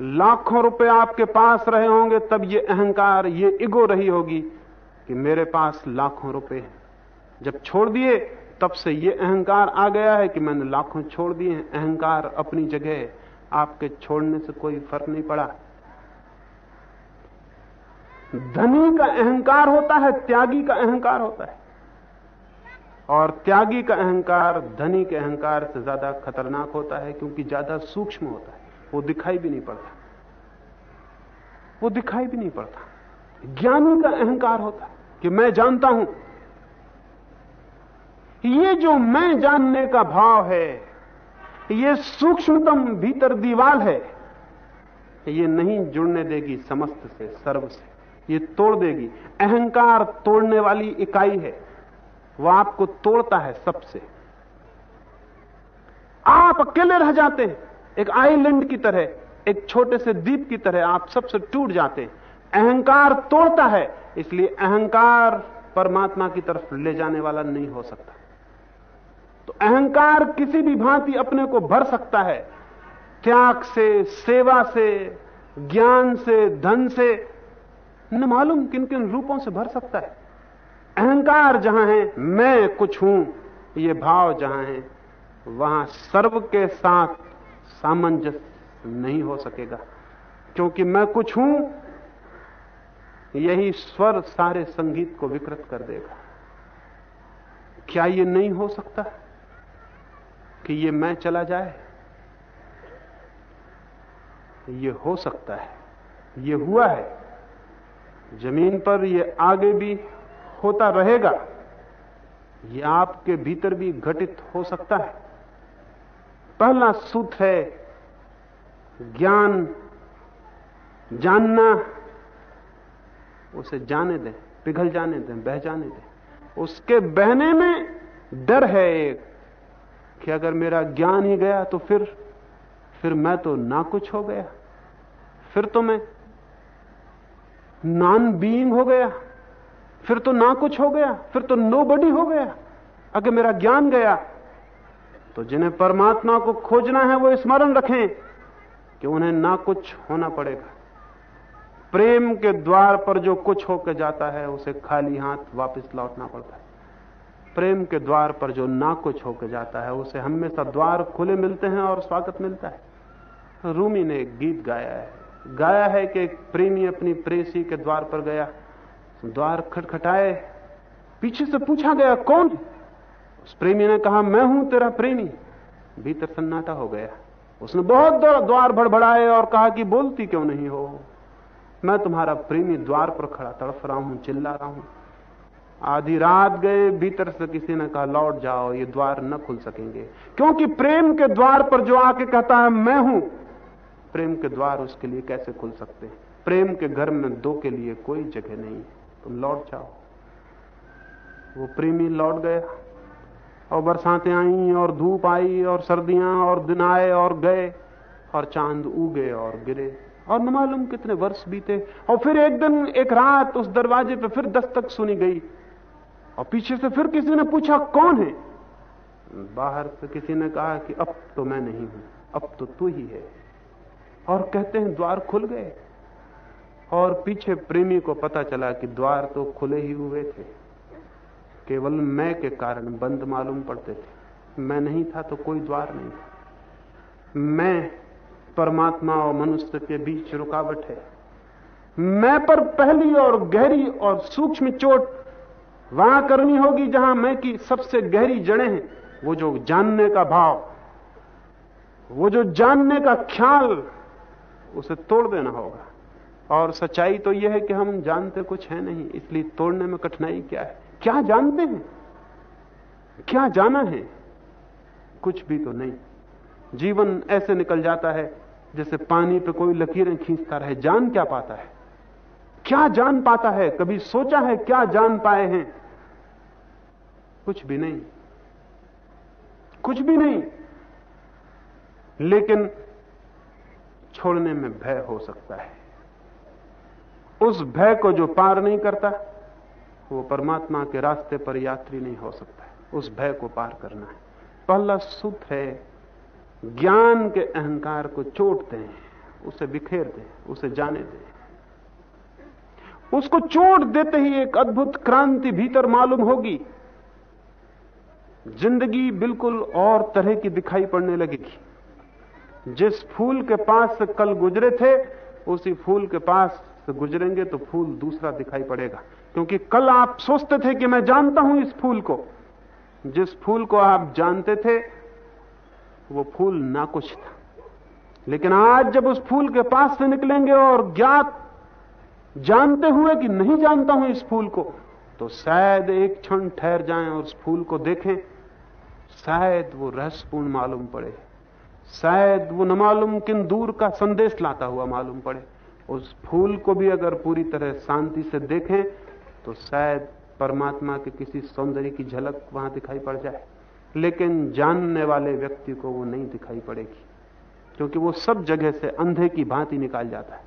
लाखों रुपए आपके पास रहे होंगे, तब ये अहंकार, ये इगो रही होगी कि मेरे पास लाखों रुपए हैं। जब छोड़ दिए, तब से ये अहंकार आ गया है कि मैंने लाखों छोड़ दिए हैं। अहंकार अपनी जगह आपके छोड़ने से कोई फ़र्क नहीं पड़ा। धनी का अहंकार होता है, त्यागी का अहंकार होता है। और त्यागी का अहंकार धनी के अहंकार से ज़्यादा खतरनाक होता है, क्योंकि ज़्यादा सूक्ष्म होता है। वो दिखाई भी नहीं पड़ता। वो दिखाई भी नहीं पड़ता। ज्ञानी का अहंकार होता है कि मैं जानता हूँ ये जो मैं जानने का भाव है ये सूक्ष्मतम भीतर दीवाल है ये नहीं जुड़ने देगी समस्त से, सर्व से। ये तोड़ देगी। अहंकार तोड़ने वाली इकाई है। वो आपको तोड़ता है सबसे। आप अकेले रह जाते हैं। एक आइलैंड की तरह, एक छोटे से द्वीप की तरह आप सबसे टूट जाते हैं। अहंकार तोड़ता है, इसलिए अहंकार परमात्मा की तरफ़ ले जाने वाला नहीं हो सकता। तो अहंकार किसी भी भांति अपने को भर सकता है। त्याग से, सेवा से, ज्ञान से, धन से, न मालूम किन किन रूपों से भर सकता है। अहंकार जहाँ है, मैं कुछ हूँ, ये भाव जहाँ है, वहाँ सर्व के साथ सामंजस्य नहीं हो सकेगा। क्योंकि मैं कुछ हूँ, यही स्वर सारे संगीत को विकृत कर देगा। क्या ये नहीं हो सकता? कि ये मैं चला जाए? ये हो सकता है। ये हुआ है। ज़मीन पर ये आगे भी होता रहेगा। ये आपके भीतर भी घटित हो सकता है। पहला सूत्र है, ज्ञान जानना। उसे जाने दें, पिघल जाने दें, बह जाने दें। उसके बहने में डर है एक। कि अगर मेरा ज्ञान ही गया तो फिर फिर मैं तो ना कुछ हो गया। फिर तो मैं नॉन बीइंग हो गया। फिर तो ना कुछ हो गया। फिर तो नो बडी हो गया। अगर मेरा ज्ञान गया तो जिन्हें परमात्मा को खोजना है वो स्मरण रखें कि उन्हें ना कुछ होना पड़ेगा। प्रेम के द्वार पर जो कुछ होकर जाता है, उसे खाली हाथ वापस लौटना पड़ता है। प्रेम के द्वार पर जो ना कुछ होकर जाता है, उसे हमेशा द्वार खुले मिलते हैं और स्वागत मिलता है। रूमी ने एक गीत गाया है। गाया है कि एक प्रेमी अपनी प्रेसी के द्वार पर गया। द्वार खटखटाए। पीछे से पूछा गया, कौन? उस प्रेमी ने कहा, मैं हूँ तेरा प्रेमी। भीतर सन्नाटा हो गया। उसने बहुत द्वार भड़बड़ाए और कहा कि बोलती क्यों नहीं हो? मैं तुम्हारा प्रेमी द्वार पर खड़ा, तड़फ रहा हूँ, चिल्ला रहा हूँ। आधी रात गए, भीतर से किसी ने कहा, लौट जाओ, ये द्वार न खुल सकेंगे। क्योंकि प्रेम के द्वार पर जो आके कहता है, मैं हूँ, प्रेम के द्वार उसके लिए कैसे खुल सकते हैं? प्रेम के घर में दो के लिए कोई जगह नहीं तुम लौट जाओ। वो प्रेमी लौट गया, और बरसातें आई, और धूप आई, और सर्दियाँ, और दिन आए, और गए, और चाँद उगे और गिरे। और न मालूम कितने वर्ष बीते, और फिर एक दिन, एक रात उस दरवाजे पे फिर दस्तक सुनी गई। और पीछे से फिर किसी ने पूछा, कौन है? बाहर से किसी ने कहा कि, अब तो मैं नहीं हूँ, अब तो तू ही है। और कहते हैं, द्वार खुल गए। और पीछे प्रेमी को पता चला कि द्वार तो खुले ही हुए थे। केवल मैं के कारण बंद मालूम पड़ते थे। मैं नहीं था तो कोई द्वार नहीं था। मैं परमात्मा और मनुष्य के बीच रुकावट है। मैं पर पहली और गहरी और सूक्ष्म चोट वहाँ करनी होगी जहाँ मैं की सबसे गहरी जड़ें हैं, वो जो जानने का भाव, वो जो जानने का ख्याल, उसे तोड़ देना होगा। और सच्चाई तो यह है कि हम जानते कुछ है नहीं, इसलिए तोड़ने में कठिनाई क्या है? क्या जानते हैं? क्या जाना है? कुछ भी तो नहीं। जीवन ऐसे निकल जाता है जैसे पानी पे कोई लकीरें खींचता रहे, जान क्या पाता है? क्या जान पाता है? कभी सोचा है क्या जान पाए हैं? कुछ भी नहीं। कुछ भी नहीं। लेकिन छोड़ने में भय हो सकता है। उस भय को जो पार नहीं करता, वो परमात्मा के रास्ते पर यात्री नहीं हो सकता उस भय को पार करना है। पहला सूत्र है, ज्ञान के अहंकार को चोट दें उसे बिखेर दें उसे जाने दें। उसको चोट देते ही एक अद्भुत क्रांति भीतर मालूम होगी। ज़िंदगी बिल्कुल और तरह की दिखाई पड़ने लगेगी। जिस फूल के पास से कल गुजरे थे, उसी फूल के पास से गुजरेंगे तो फूल दूसरा दिखाई पड़ेगा। क्योंकि कल आप सोचते थे कि मैं जानता हूँ इस फूल को। जिस फूल को आप जानते थे, वो फूल ना कुछ था। लेकिन आज जब उस फूल के पास से निकलेंगे और ज्ञात जानते हुए कि नहीं जानता हूँ इस फूल को तो शायद एक क्षण ठहर जाएँ और उस फूल को देखें। शायद वो रहस्यपूर्ण मालूम पड़े। शायद वो न मालूम किन दूर का संदेश लाता हुआ मालूम पड़े। उस फूल को भी अगर पूरी तरह शांति से देखें तो शायद परमात्मा के किसी सौंदर्य की झलक वहाँ दिखाई पड़ जाए। लेकिन जानने वाले व्यक्ति को वो नहीं दिखाई पड़ेगी, क्योंकि वो सब जगह से अंधे की भांति निकाल जाता है।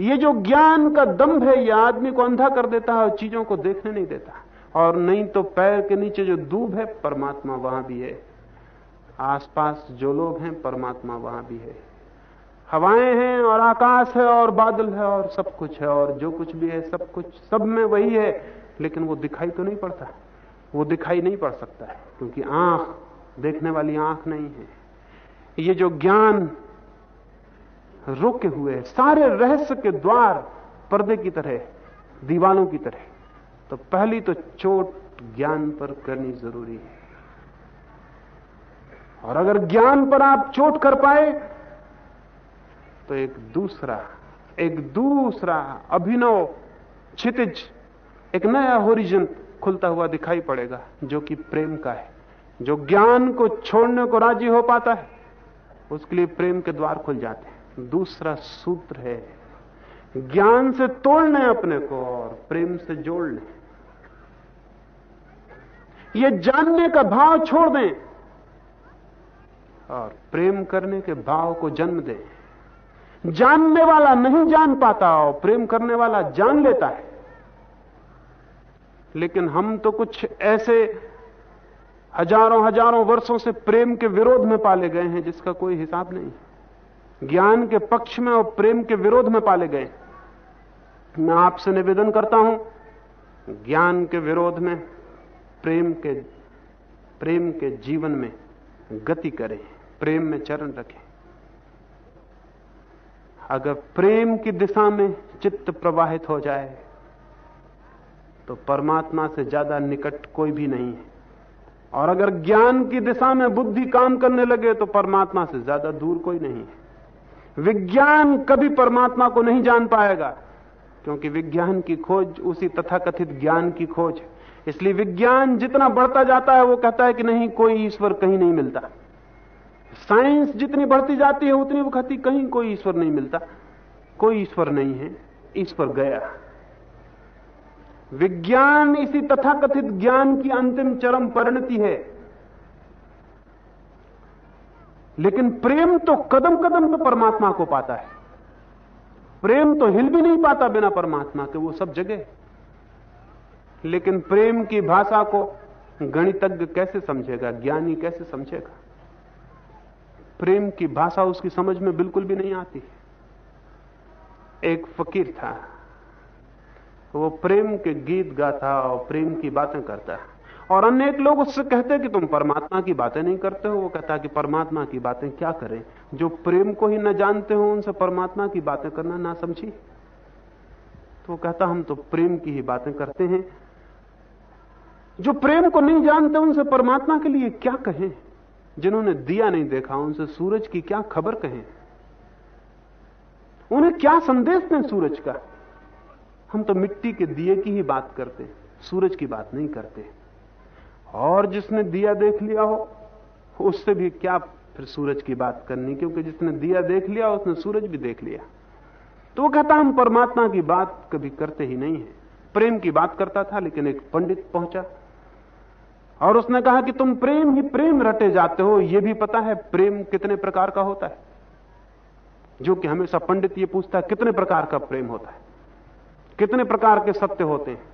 ये जो ज्ञान का दम्भ है यह आदमी को अंधा कर देता है और चीज़ों को देखने नहीं देता। और नहीं तो पैर के नीचे जो दूब है, परमात्मा वहाँ भी है। आसपास जो लोग हैं, परमात्मा वहाँ भी है। हवाएँ हैं और आकाश है और बादल है और सब कुछ है और जो कुछ भी है, सब कुछ, सब में वही है। लेकिन वो दिखाई तो नहीं पड़ता। वो दिखाई नहीं पड़ सकता है, क्योंकि आँख, देखने वाली आँख नहीं है। ये जो ज्ञान रोके हुए है सारे रहस्य के द्वार पर्दे की तरह, दीवानों की तरह। तो पहली तो चोट ज्ञान पर करनी ज़रूरी है। और अगर ज्ञान पर आप चोट कर पाए तो एक दूसरा एक दूसरा अभिनव छितिज एक नया होरिजन खुलता हुआ दिखाई पड़ेगा, जो कि प्रेम का है। जो ज्ञान को छोड़ने को राज़ी हो पाता है, उसके लिए प्रेम के द्वार खुल जाते हैं। दूसरा सूत्र है। ज्ञान से तोड़ने अपने को और प्रेम से जोड़ने ये जानने का भाव छोड़ दें और प्रेम करने के भाव को जन्म दें। जानने वाला नहीं जान पाता और प्रेम करने वाला जान लेता है। लेकिन हम तो कुछ ऐसे हज़ारों हज़ारों वर्षों से प्रेम के विरोध में पाले गए हैं जिसका कोई हिसाब नहीं। ज्ञान के पक्ष में और प्रेम के विरोध में पाले गए। मैं आपसे निवेदन करता हूँ, ज्ञान के विरोध में, प्रेम के प्रेम के जीवन में गति करें, प्रेम में चरण रखें। अगर प्रेम की दिशा में चित्त प्रवाहित हो जाए तो परमात्मा से ज़्यादा निकट कोई भी नहीं है। और अगर ज्ञान की दिशा में बुद्धि काम करने लगे तो परमात्मा से ज़्यादा दूर कोई नहीं है। विज्ञान कभी परमात्मा को नहीं जान पाएगा, क्योंकि विज्ञान की खोज उसी तथाकथित ज्ञान की खोज है। इसलिए विज्ञान जितना बढ़ता जाता है, वो कहता है कि नहीं, कोई ईश्वर कहीं नहीं मिलता। साइंस जितनी बढ़ती जाती है, उतनी वो कहती कहीं कोई ईश्वर नहीं मिलता। कोई ईश्वर नहीं है, ईश्वर गया। विज्ञान इसी तथाकथित ज्ञान की अंतिम चरम परिणति है। लेकिन प्रेम तो कदम कदम पे परमात्मा को पाता है। प्रेम तो हिल भी नहीं पाता बिना परमात्मा के, वो सब जगह लेकिन प्रेम की भाषा को गणितज्ञ कैसे समझेगा, ज्ञानी कैसे समझेगा? प्रेम की भाषा उसकी समझ में बिल्कुल भी नहीं आती। एक फकीर था, वो प्रेम के गीत गाता और प्रेम की बातें करता है। और अनेक लोग उससे कहते कि तुम परमात्मा की बातें नहीं करते हो। वो कहता कि परमात्मा की बातें क्या करें? जो प्रेम को ही न जानते हो, उनसे परमात्मा की बातें करना ना समझी तो वो कहता, हम तो प्रेम की ही बातें करते हैं। जो प्रेम को नहीं जानते, उनसे परमात्मा के लिए क्या कहें? जिन्होंने दिया नहीं देखा, उनसे सूरज की क्या खबर कहें? उन्हें क्या संदेश दें सूरज का? हम तो मिट्टी के दिए की ही बात करते, सूरज की बात नहीं करते। और जिसने दिया देख लिया हो, उससे भी क्या फिर सूरज की बात करनी? क्योंकि जिसने दिया देख लिया, उसने सूरज भी देख लिया। तो वो कहता, हम परमात्मा की बात कभी करते ही नहीं है। प्रेम की बात करता था, लेकिन एक पंडित पहुँचा और उसने कहा कि तुम प्रेम ही प्रेम रटे जाते हो यह भी पता है प्रेम कितने प्रकार का होता है। जो कि हमेशा पंडित ये पूछता है, कितने प्रकार का प्रेम होता है? कितने प्रकार के सत्य होते हैं?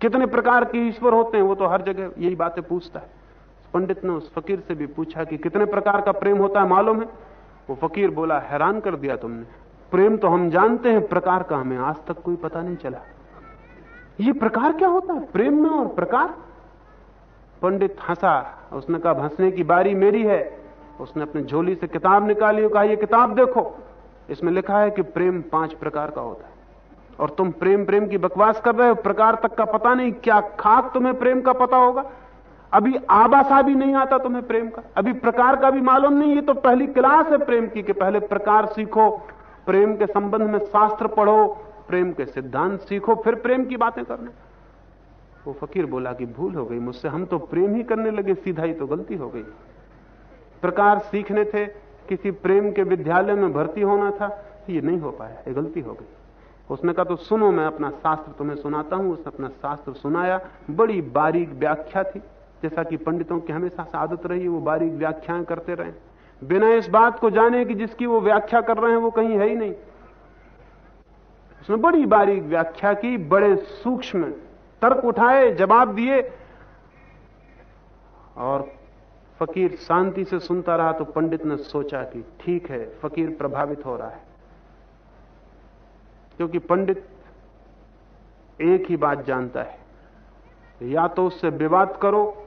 कितने प्रकार के ईश्वर होते हैं, वो तो हर जगह यही बातें पूछता है। पंडित ने उस फकीर से भी पूछा कि कितने प्रकार का प्रेम होता है, मालूम है? वो फकीर बोला, हैरान कर दिया तुमने। प्रेम तो हम जानते हैं, प्रकार का हमें आज तक कोई पता नहीं चला। ये प्रकार क्या होता है? प्रेम में और प्रकार? पंडित हंसा। उसने कहा हंसने की बारी मेरी है। उसने अपनी झोली से किताब निकाली और कहा यह किताब देखो। इसमें लिखा है कि प्रेम पाँच प्रकार का होता है। और तुम प्रेम प्रेम की बकवास कर रहे हो, प्रकार तक का पता नहीं क्या खाक तुम्हें प्रेम का पता होगा। अभी आबासा भी नहीं आता तुम्हें प्रेम का, अभी प्रकार का भी मालूम नहीं, ये तो पहली क्लास है प्रेम की कि पहले प्रकार सीखो, प्रेम के संबंध में शास्त्र पढ़ो, प्रेम के सिद्धांत सीखो, फिर प्रेम की बातें करना। वो फकीर बोला कि भूल हो गई, मुझसे हम तो प्रेम ही करने लगे, सीधा ही तो गलती हो गई। प्रकार सीखने थे, किसी प्रेम के विद्यालय में भर्ती होना था, ये नहीं हो पाया, ये गलती हो गई। उसने कहा तो सुनो, मैं अपना शास्त्र तुम्हें सुनाता हूँ। उसने अपना शास्त्र सुनाया। बड़ी बारीक व्याख्या थी, जैसा कि पंडितों की हमेशा से आदत रही, वो बारीक व्याख्याएँ करते रहे। बिना इस बात को जाने कि जिसकी वो व्याख्या कर रहे हैं, वो कहीं है ही नहीं। उसने बड़ी बारीक व्याख्या की, बड़े सूक्ष्म तर्क उठाए, जवाब दिए, और फकीर शांति से सुनता रहा तो पंडित ने सोचा कि ठीक है, फकीर प्रभावित हो रहा है। क्योंकि पंडित एक ही बात जानता है या तो उससे विवाद करो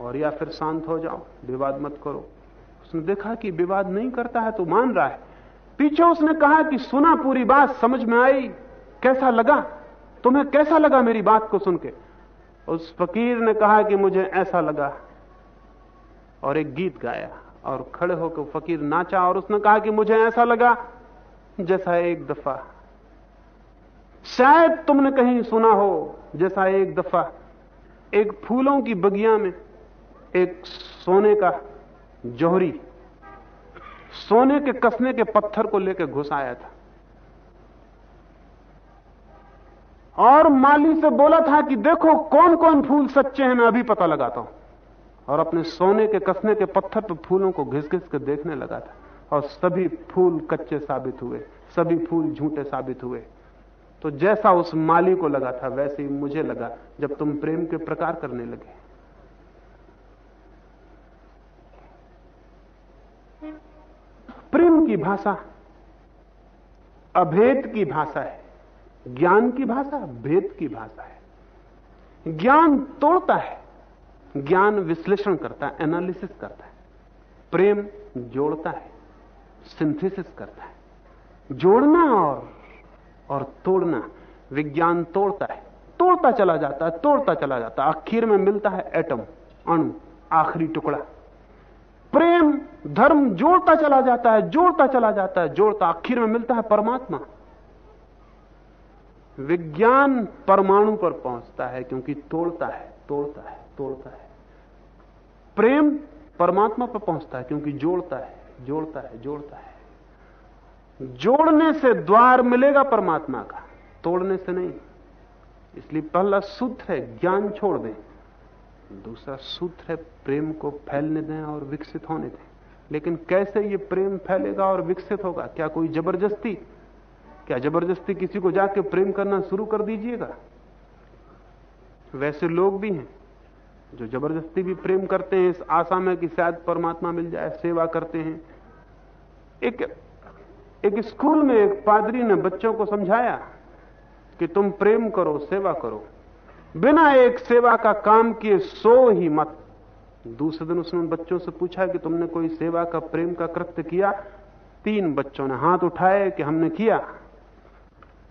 और या फिर शांत हो जाओ, विवाद मत करो। उसने देखा कि विवाद नहीं करता है तो मान रहा है। पीछे उसने कहा कि सुना पूरी बात, समझ में आई, कैसा लगा? तुम्हें कैसा लगा मेरी बात को सुन के? उस फकीर ने कहा कि मुझे ऐसा लगा। और एक गीत गाया और खड़े होकर फकीर नाचा और उसने कहा कि मुझे ऐसा लगा। जैसा एक दफ़ा। शायद तुमने कहीं सुना हो, जैसा एक दफ़ा एक फूलों की बगिया में एक सोने का जोहरी, सोने के कसने के पत्थर को लेकर घुस आया था। और माली से बोला था कि देखो कौन कौन फूल सच्चे हैं, मैं अभी पता लगाता हूँ। और अपने सोने के कसने के पत्थर पर फूलों को घिस घिस के देखने लगा था। और सभी फूल कच्चे साबित हुए, सभी फूल झूठे साबित हुए। तो जैसा उस माली को लगा था, वैसे ही मुझे लगा, जब तुम प्रेम के प्रकार करने लगे। प्रेम की भाषा, अभेद की भाषा है। ज्ञान की भाषा, भेद की भाषा है। ज्ञान तोड़ता है, ज्ञान विश्लेषण करता है एनालिसिस करता है। प्रेम जोड़ता है। सिंथेसिस करता है। जोड़ना और और तोड़ना। विज्ञान तोड़ता है। तोड़ता चला जाता है, तोड़ता चला जाता है। आखिर में मिलता है एटम अणु, आखिरी टुकड़ा। प्रेम, धर्म जोड़ता चला जाता है, जोड़ता चला जाता है, जोड़ता। आखिर में मिलता है परमात्मा। विज्ञान परमाणु पर पहुँचता है, क्योंकि तोड़ता है तोड़ता है तोड़ता है। प्रेम परमात्मा पर पहुँचता है, क्योंकि जोड़ता है। जोड़ता है जोड़ता है। जोड़ने से द्वार मिलेगा परमात्मा का, तोड़ने से नहीं। इसलिए पहला सूत्र है, ज्ञान छोड़ दें। दूसरा सूत्र है, प्रेम को फैलने दें और विकसित होने दें। लेकिन कैसे ये प्रेम फैलेगा और विकसित होगा? क्या कोई ज़बरदस्ती? क्या ज़बरदस्ती किसी को जाके प्रेम करना शुरू कर दीजिएगा? वैसे लोग भी हैं। जो ज़बरदस्ती भी प्रेम करते हैं, इस आशा में कि शायद परमात्मा मिल जाए, सेवा करते हैं। एक एक स्कूल में एक पादरी ने बच्चों को समझाया कि तुम प्रेम करो, सेवा करो। बिना एक सेवा का काम किए सो ही मत। दूसरे दिन उसने बच्चों से पूछा कि तुमने कोई सेवा का, प्रेम का कृत्य किया? तीन बच्चों ने हाथ उठाए कि हमने किया।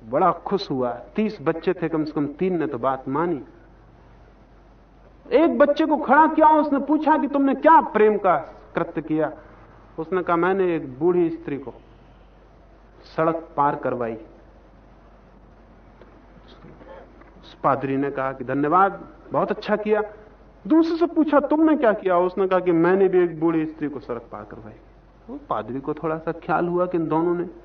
बड़ा खुश हुआ। तीस बच्चे थे, कम से कम तीन ने तो बात मानी। एक बच्चे को खड़ा किया, उसने पूछा कि तुमने क्या प्रेम का कृत्य किया? उसने कहा, मैंने एक बूढ़ी स्त्री को सड़क पार करवाई। पादरी ने कहा कि धन्यवाद, बहुत अच्छा किया। दूसरे से पूछा, तुमने क्या किया? उसने कहा कि मैंने भी एक बूढ़ी स्त्री को सड़क पार करवाई। पादरी को थोड़ा सा ख्याल हुआ कि इन दोनों ने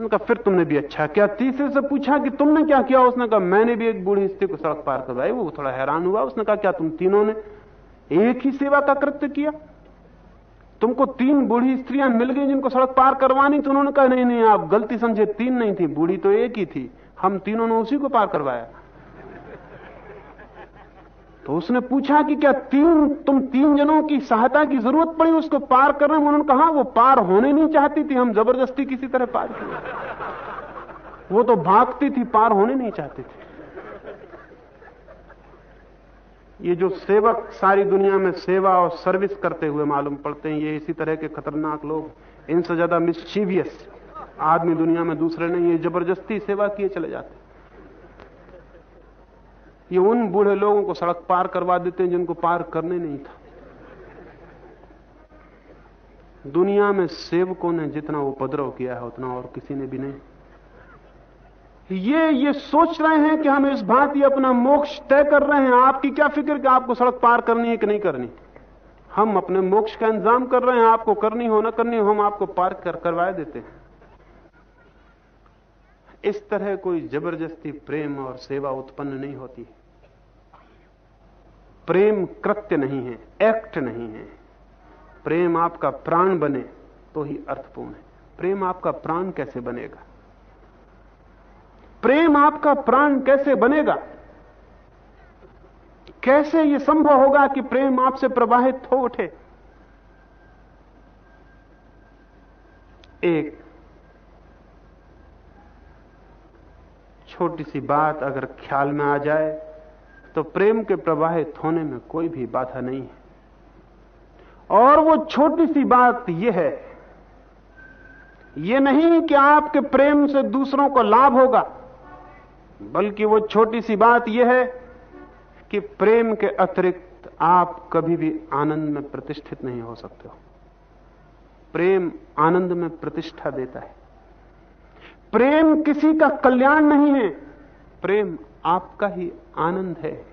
उनका फिर तुमने भी अच्छा क्या। तीसरे से पूछा कि तुमने क्या किया? उसने कहा, मैंने भी एक बूढ़ी स्त्री को सड़क पार करवाई, वो थोड़ा हैरान हुआ। उसने कहा, क्या तुम तीनों ने एक ही सेवा का कृत्य किया? तुमको तीन बूढ़ी स्त्रियाँ मिल गई जिनको सड़क पार करवानी? तो उन्होंने कहा, नहीं नहीं, आप गलती समझे, तीन नहीं थी, बूढ़ी तो एक ही थी। हम तीनों ने उसी को पार करवाया। तो उसने पूछा कि क्या तीन, तुम तीन जनों की सहायता की ज़रूरत पड़ी? उसको पार करने में उन्होंने कहा, वो पार होने नहीं चाहती थी, हम ज़बरदस्ती किसी तरह पार किए। वो तो भागती थी, पार होने नहीं चाहती थी। ये जो सेवक सारी दुनिया में सेवा और सर्विस करते हुए मालूम पड़ते हैं, ये इसी तरह के खतरनाक लोग, इनसे ज़्यादा मिसचीवियस आदमी दुनिया में दूसरे नहीं, ये ज़बरदस्ती सेवा किए चले जाते ये उन बूढ़े लोगों को सड़क पार करवा देते हैं जिनको पार करने नहीं था। दुनिया में सेवकों ने जितना उपद्रव किया है, उतना और किसी ने भी नहीं। ये ये सोच रहे हैं कि हम इस ये अपना मोक्ष तय कर रहे हैं। आपकी क्या फ़िक्र कि आपको सड़क पार करनी है कि नहीं करनी? हम अपने मोक्ष का इंतज़ाम कर रहे हैं। आपको करनी हो, ना करनी हो, हम आपको पार कर करवा देते हैं। इस तरह कोई ज़बरदस्ती प्रेम और सेवा उत्पन्न नहीं होती प्रेम कृत्य नहीं है एक्ट नहीं है। प्रेम आपका प्राण बने तो ही अर्थपूर्ण है। प्रेम आपका प्राण कैसे बनेगा? प्रेम आपका प्राण कैसे बनेगा? कैसे यह संभव होगा कि प्रेम आपसे प्रवाहित हो उठे? एक छोटी सी बात अगर ख्याल में आ जाए तो प्रेम के प्रवाहित होने में कोई भी बाधा नहीं है। और वो छोटी सी बात यह है यह नहीं कि आपके प्रेम से दूसरों को लाभ होगा, बल्कि वो छोटी सी बात यह है कि प्रेम के अतिरिक्त आप कभी भी आनंद में प्रतिष्ठित नहीं हो सकते हो। प्रेम आनंद में प्रतिष्ठा देता है। प्रेम किसी का कल्याण नहीं है। प्रेम आपका ही आनंद है।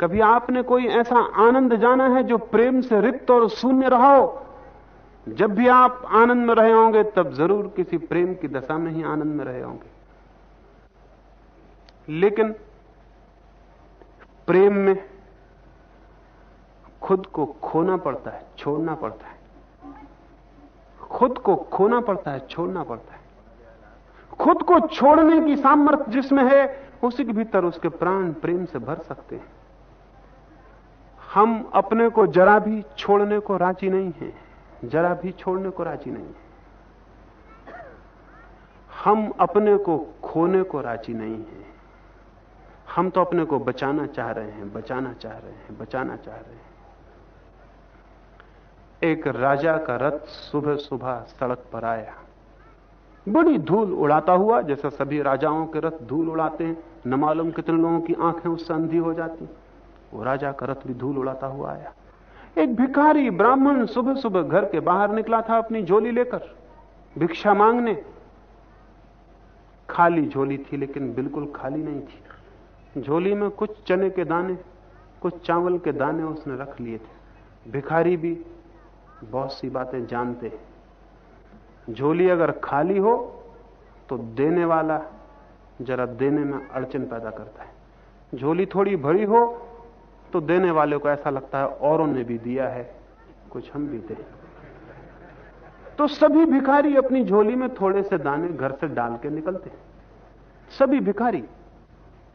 कभी आपने कोई ऐसा आनंद जाना है जो प्रेम से रिक्त और शून्य रहा हो? जब भी आप आनंद में रहे होंगे, तब ज़रूर किसी प्रेम की दशा में ही आनंद में रहे होंगे। लेकिन प्रेम में खुद को खोना पड़ता है, छोड़ना पड़ता है। खुद को खोना पड़ता है, छोड़ना पड़ता है। खुद को छोड़ने की सामर्थ्य जिसमें है, उसी के भीतर उसके प्राण प्रेम से भर सकते हैं। हम अपने को जरा भी छोड़ने को राज़ी नहीं है। जरा भी छोड़ने को राज़ी नहीं है। हम अपने को खोने को राज़ी नहीं है। हम तो अपने को बचाना चाह रहे हैं, बचाना चाह रहे हैं, बचाना चाह रहे हैं। एक राजा का रथ सुबह सुबह सड़क पर आया। बड़ी धूल उड़ाता हुआ, जैसा सभी राजाओं के रथ धूल उड़ाते हैं, न मालूम कितने लोगों की आँखें उससे अंधी हो जाती। वो राजा का रथ भी धूल उड़ाता हुआ आया। एक भिखारी ब्राह्मण सुबह सुबह घर के बाहर निकला था अपनी झोली लेकर। भिक्षा मांगने। खाली झोली थी, लेकिन बिल्कुल खाली नहीं थी। झोली में कुछ चने के दाने, कुछ चावल के दाने उसने रख लिए थे। भिखारी भी बहुत सी बातें जानते हैं। झोली अगर खाली हो तो देने वाला जरा देने में अड़चन पैदा करता है। झोली थोड़ी भरी हो तो देने वाले को ऐसा लगता है, औरों ने भी दिया है, कुछ हम भी दें। तो सभी भिखारी अपनी झोली में थोड़े से दाने घर से डाल के निकलते हैं। सभी भिखारी,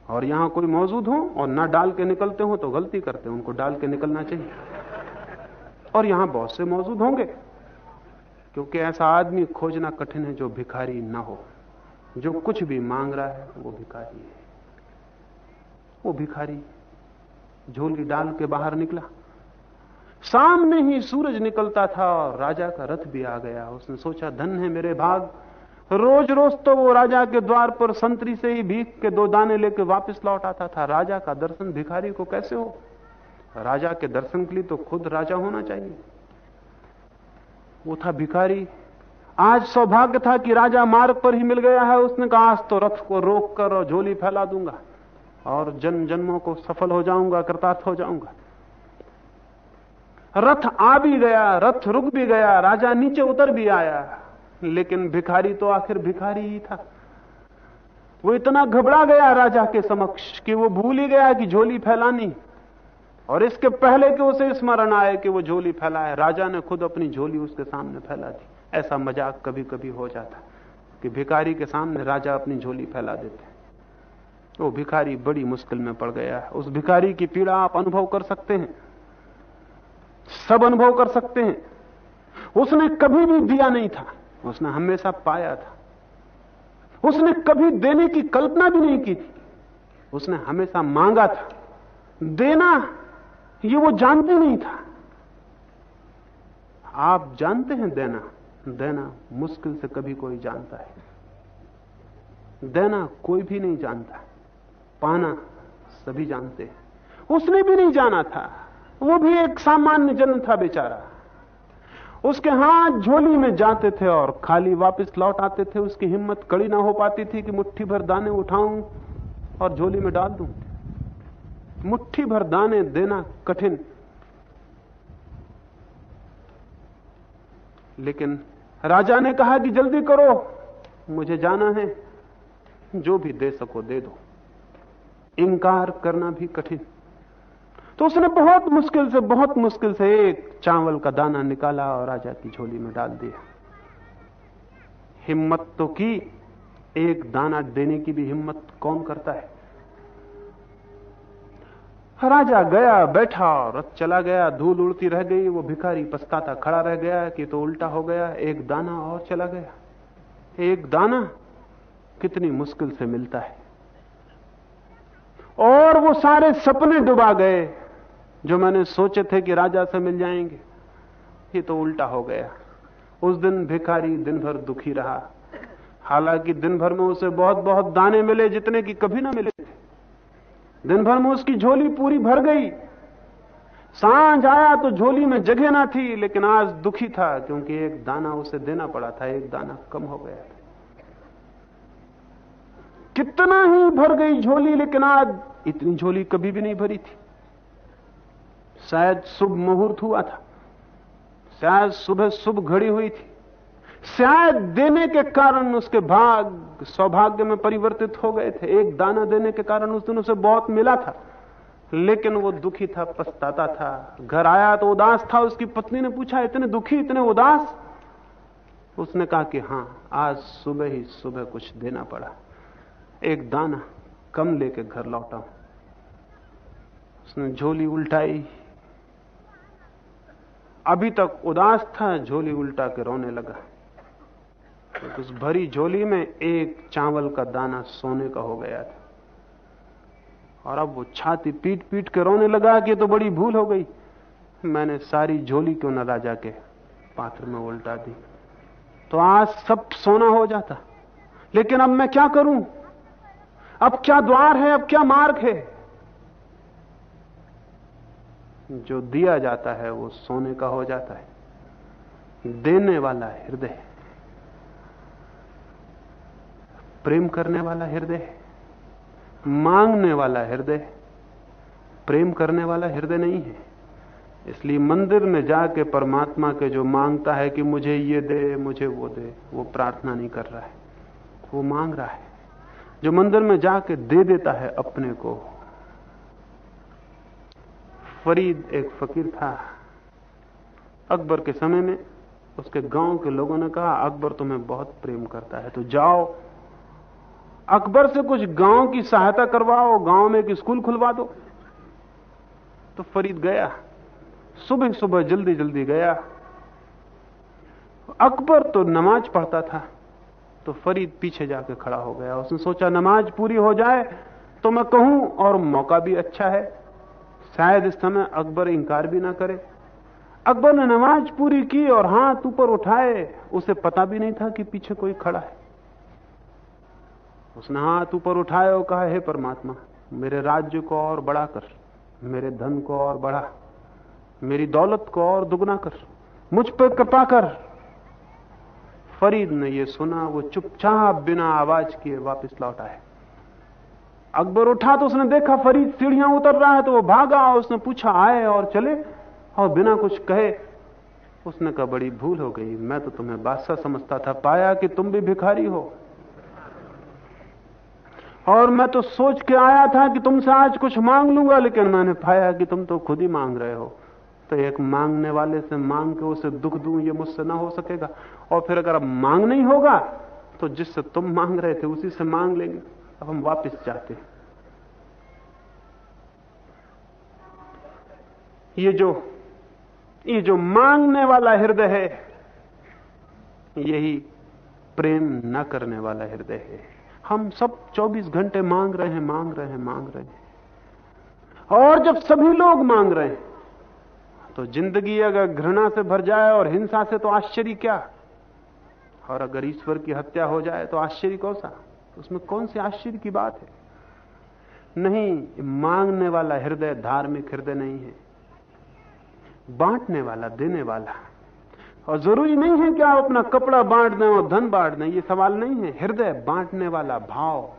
और यहाँ कोई मौजूद हो और ना डाल के निकलते हो तो गलती करते हैं, उनको डाल के निकलना चाहिए। और यहाँ बहुत से मौजूद होंगे। क्योंकि ऐसा आदमी खोजना कठिन है जो भिखारी ना हो। जो कुछ भी मांग रहा है, वो भिखारी है। वो भिखारी झोली डाल के बाहर निकला। सामने ही सूरज निकलता था और राजा का रथ भी आ गया। उसने सोचा, धन है मेरे भाग। रोज रोज तो वो राजा के द्वार पर संतरी से ही भीख के दो दाने लेके वापस लौट आता था। राजा का दर्शन भिखारी को कैसे हो? राजा के दर्शन के लिए तो खुद राजा होना चाहिए। वो था भिखारी। आज सौभाग्य था कि राजा मार्ग पर ही मिल गया है। उसने कहा, आज तो रथ को रोक कर और झोली फैला दूँगा और जन्म जन्मों को सफल हो जाऊँगा, कृतार्थ हो जाऊँगा। रथ आ भी गया, रथ रुक भी गया, राजा नीचे उतर भी आया। लेकिन भिखारी तो आखिर भिखारी ही था। वो इतना घबरा गया राजा के समक्ष कि वो भूल ही गया कि झोली फैलानी और इसके पहले कि उसे स्मरण आए कि वो झोली फैलाए, राजा ने खुद अपनी झोली उसके सामने फैला दी। ऐसा मज़ाक कभी कभी हो जाता कि भिखारी के सामने राजा अपनी झोली फैला देते। वो भिखारी बड़ी मुश्किल में पड़ गया है। उस भिखारी की पीड़ा आप अनुभव कर सकते हैं। सब अनुभव कर सकते हैं। उसने कभी भी दिया नहीं था। उसने हमेशा पाया था। उसने कभी देने की कल्पना भी नहीं की थी। उसने हमेशा मांगा था। देना ये वो जानते नहीं था। आप जानते हैं देना। देना मुश्किल से कभी कोई जानता है। देना कोई भी नहीं जानता। पाना सभी जानते हैं। उसने भी नहीं जाना था। वो भी एक सामान्य जन्म था बेचारा। उसके हाथ झोली में जाते थे और खाली वापस लौट आते थे। उसकी हिम्मत कड़ी ना हो पाती थी कि मुट्ठी भर दाने उठाऊं और झोली में डाल दूँ। मुट्ठी भर दाने देना कठिन। लेकिन राजा ने कहा कि जल्दी करो, मुझे जाना है, जो भी दे सको दे दो। इंकार करना भी कठिन। तो उसने बहुत मुश्किल से, बहुत मुश्किल से एक चावल का दाना निकाला और राजा की झोली में डाल दिया। हिम्मत तो की, एक दाना देने की भी हिम्मत कौन करता है? राजा गया, बैठा और चला गया, धूल उड़ती रह गई, वो भिखारी पछताता खड़ा रह गया कि तो उल्टा हो गया, एक दाना और चला गया। एक दाना कितनी मुश्किल से मिलता है। और वो सारे सपने डुबा गए, जो मैंने सोचे थे कि राजा से मिल जाएँगे। ये तो उल्टा हो गया। उस दिन भिखारी दिन भर दुखी रहा। हालाँकि दिन भर में उसे बहुत बहुत दाने मिले, जितने की कभी ना मिले थे। दिन भर में उसकी झोली पूरी भर गई। साँझ आया तो झोली में जगह ना थी, लेकिन आज दुखी था, क्योंकि एक दाना उसे देना पड़ा था, एक दाना कम हो गया था। कितना ही भर गई झोली, लेकिन आज इतनी झोली कभी भी नहीं भरी थी। शायद शुभ मुहूर्त हुआ था, शायद सुबह शुभ घड़ी हुई थी। शायद देने के कारण उसके भाग सौभाग्य में परिवर्तित हो गए थे। एक दाना देने के कारण उस दिन उसे बहुत मिला था। लेकिन वो दुखी था, पछताता था। घर आया तो उदास था। उसकी पत्नी ने पूछा, इतने दुखी, इतने उदास? उसने कहा कि, हाँ, आज सुबह ही सुबह कुछ देना पड़ा। एक दाना कम लेके घर लौटा उसने झोली उल्टाई। अभी तक उदास था, झोली उल्टा के रोने लगा। तो उस भरी झोली में एक चावल का दाना सोने का हो गया था। और अब वो छाती पीट पीट के रोने लगा कि तो बड़ी भूल हो गई। मैंने सारी झोली क्यों न राजा के पात्र में उल्टा दी। तो आज सब सोना हो जाता। लेकिन अब मैं क्या करूँ? अब क्या द्वार है, अब क्या मार्ग है? जो दिया जाता है वो सोने का हो जाता है। देने वाला हृदय प्रेम करने वाला हृदय है। मांगने वाला हृदय प्रेम करने वाला हृदय नहीं है। इसलिए मंदिर में जाके परमात्मा के जो माँगता है कि मुझे ये दे, मुझे वो दे, वो प्रार्थना नहीं कर रहा है। वो मांग रहा है। जो मंदिर में जाके दे देता है अपने को, फरीद एक फकीर था। अकबर के समय में उसके गाँव के लोगों ने कहा, अकबर तुम्हें बहुत प्रेम करता है तो जाओ अकबर से कुछ गाँव की सहायता करवाओ, गाँव में एक स्कूल खुलवा दो। तो फरीद गया। सुबह सुबह जल्दी जल्दी गया। अकबर तो नमाज़ पढ़ता था तो फरीद पीछे जाके खड़ा हो गया। उसने सोचा, नमाज़ पूरी हो जाए तो मैं कहूँ, और मौका भी अच्छा है। शायद इस समय अकबर इंकार भी ना करे। अकबर ने नमाज़ पूरी की और हाथ ऊपर उठाए। उसे पता भी नहीं था कि पीछे कोई खड़ा है। उसने हाथ ऊपर उठाया और कहा, हे परमात्मा, मेरे राज्य को और बड़ा कर, मेरे धन को और बढ़ा मेरी दौलत को और दुगना कर, मुझ पर कृपा कर। फरीद ने यह सुना, वो चुपचाप बिना आवाज़ किए वापस लौट आए। अकबर उठा तो उसने देखा फरीद सीढ़ियाँ उतर रहा है तो वो भागा उसने पूछा, आए और चले? और बिना कुछ कहे, उसने कहा, बड़ी भूल हो गई, मैं तो तुम्हें बादशाह समझता था, पाया कि तुम भी भिखारी हो। और मैं तो सोच के आया था कि तुमसे आज कुछ मांग लूँगा, लेकिन मैंने पाया कि तुम तो खुद ही मांग रहे हो। तो एक मांगने वाले से मांग के उसे दुख दूँ, ये मुझसे ना हो सकेगा। और फिर अगर अब मांग नहीं होगा तो जिससे तुम मांग रहे थे, उसी से मांग लेंगे। अब हम वापस जाते हैं। ये जो ये जो मांगने वाला हृदय है, यही प्रेम न करने वाला हृदय है। हम सब 24 घंटे मांग रहे हैं, मांग रहे हैं, मांग रहे हैं। और जब सभी लोग मांग रहे हैं तो ज़िंदगी अगर घृणा से भर जाए और हिंसा से तो आश्चर्य क्या? और अगर ईश्वर की हत्या हो जाए तो आश्चर्य कौन सा उसमें कौन सी आश्चर्य की बात है? नहीं, मांगने वाला हृदय धार्मिक हृदय नहीं है। बांटने वाला, देने वाला। और ज़रूरी नहीं है कि आप अपना कपड़ा बांट दें और धन बांट दें, ये सवाल नहीं है। हृदय बांटने वाला भाव।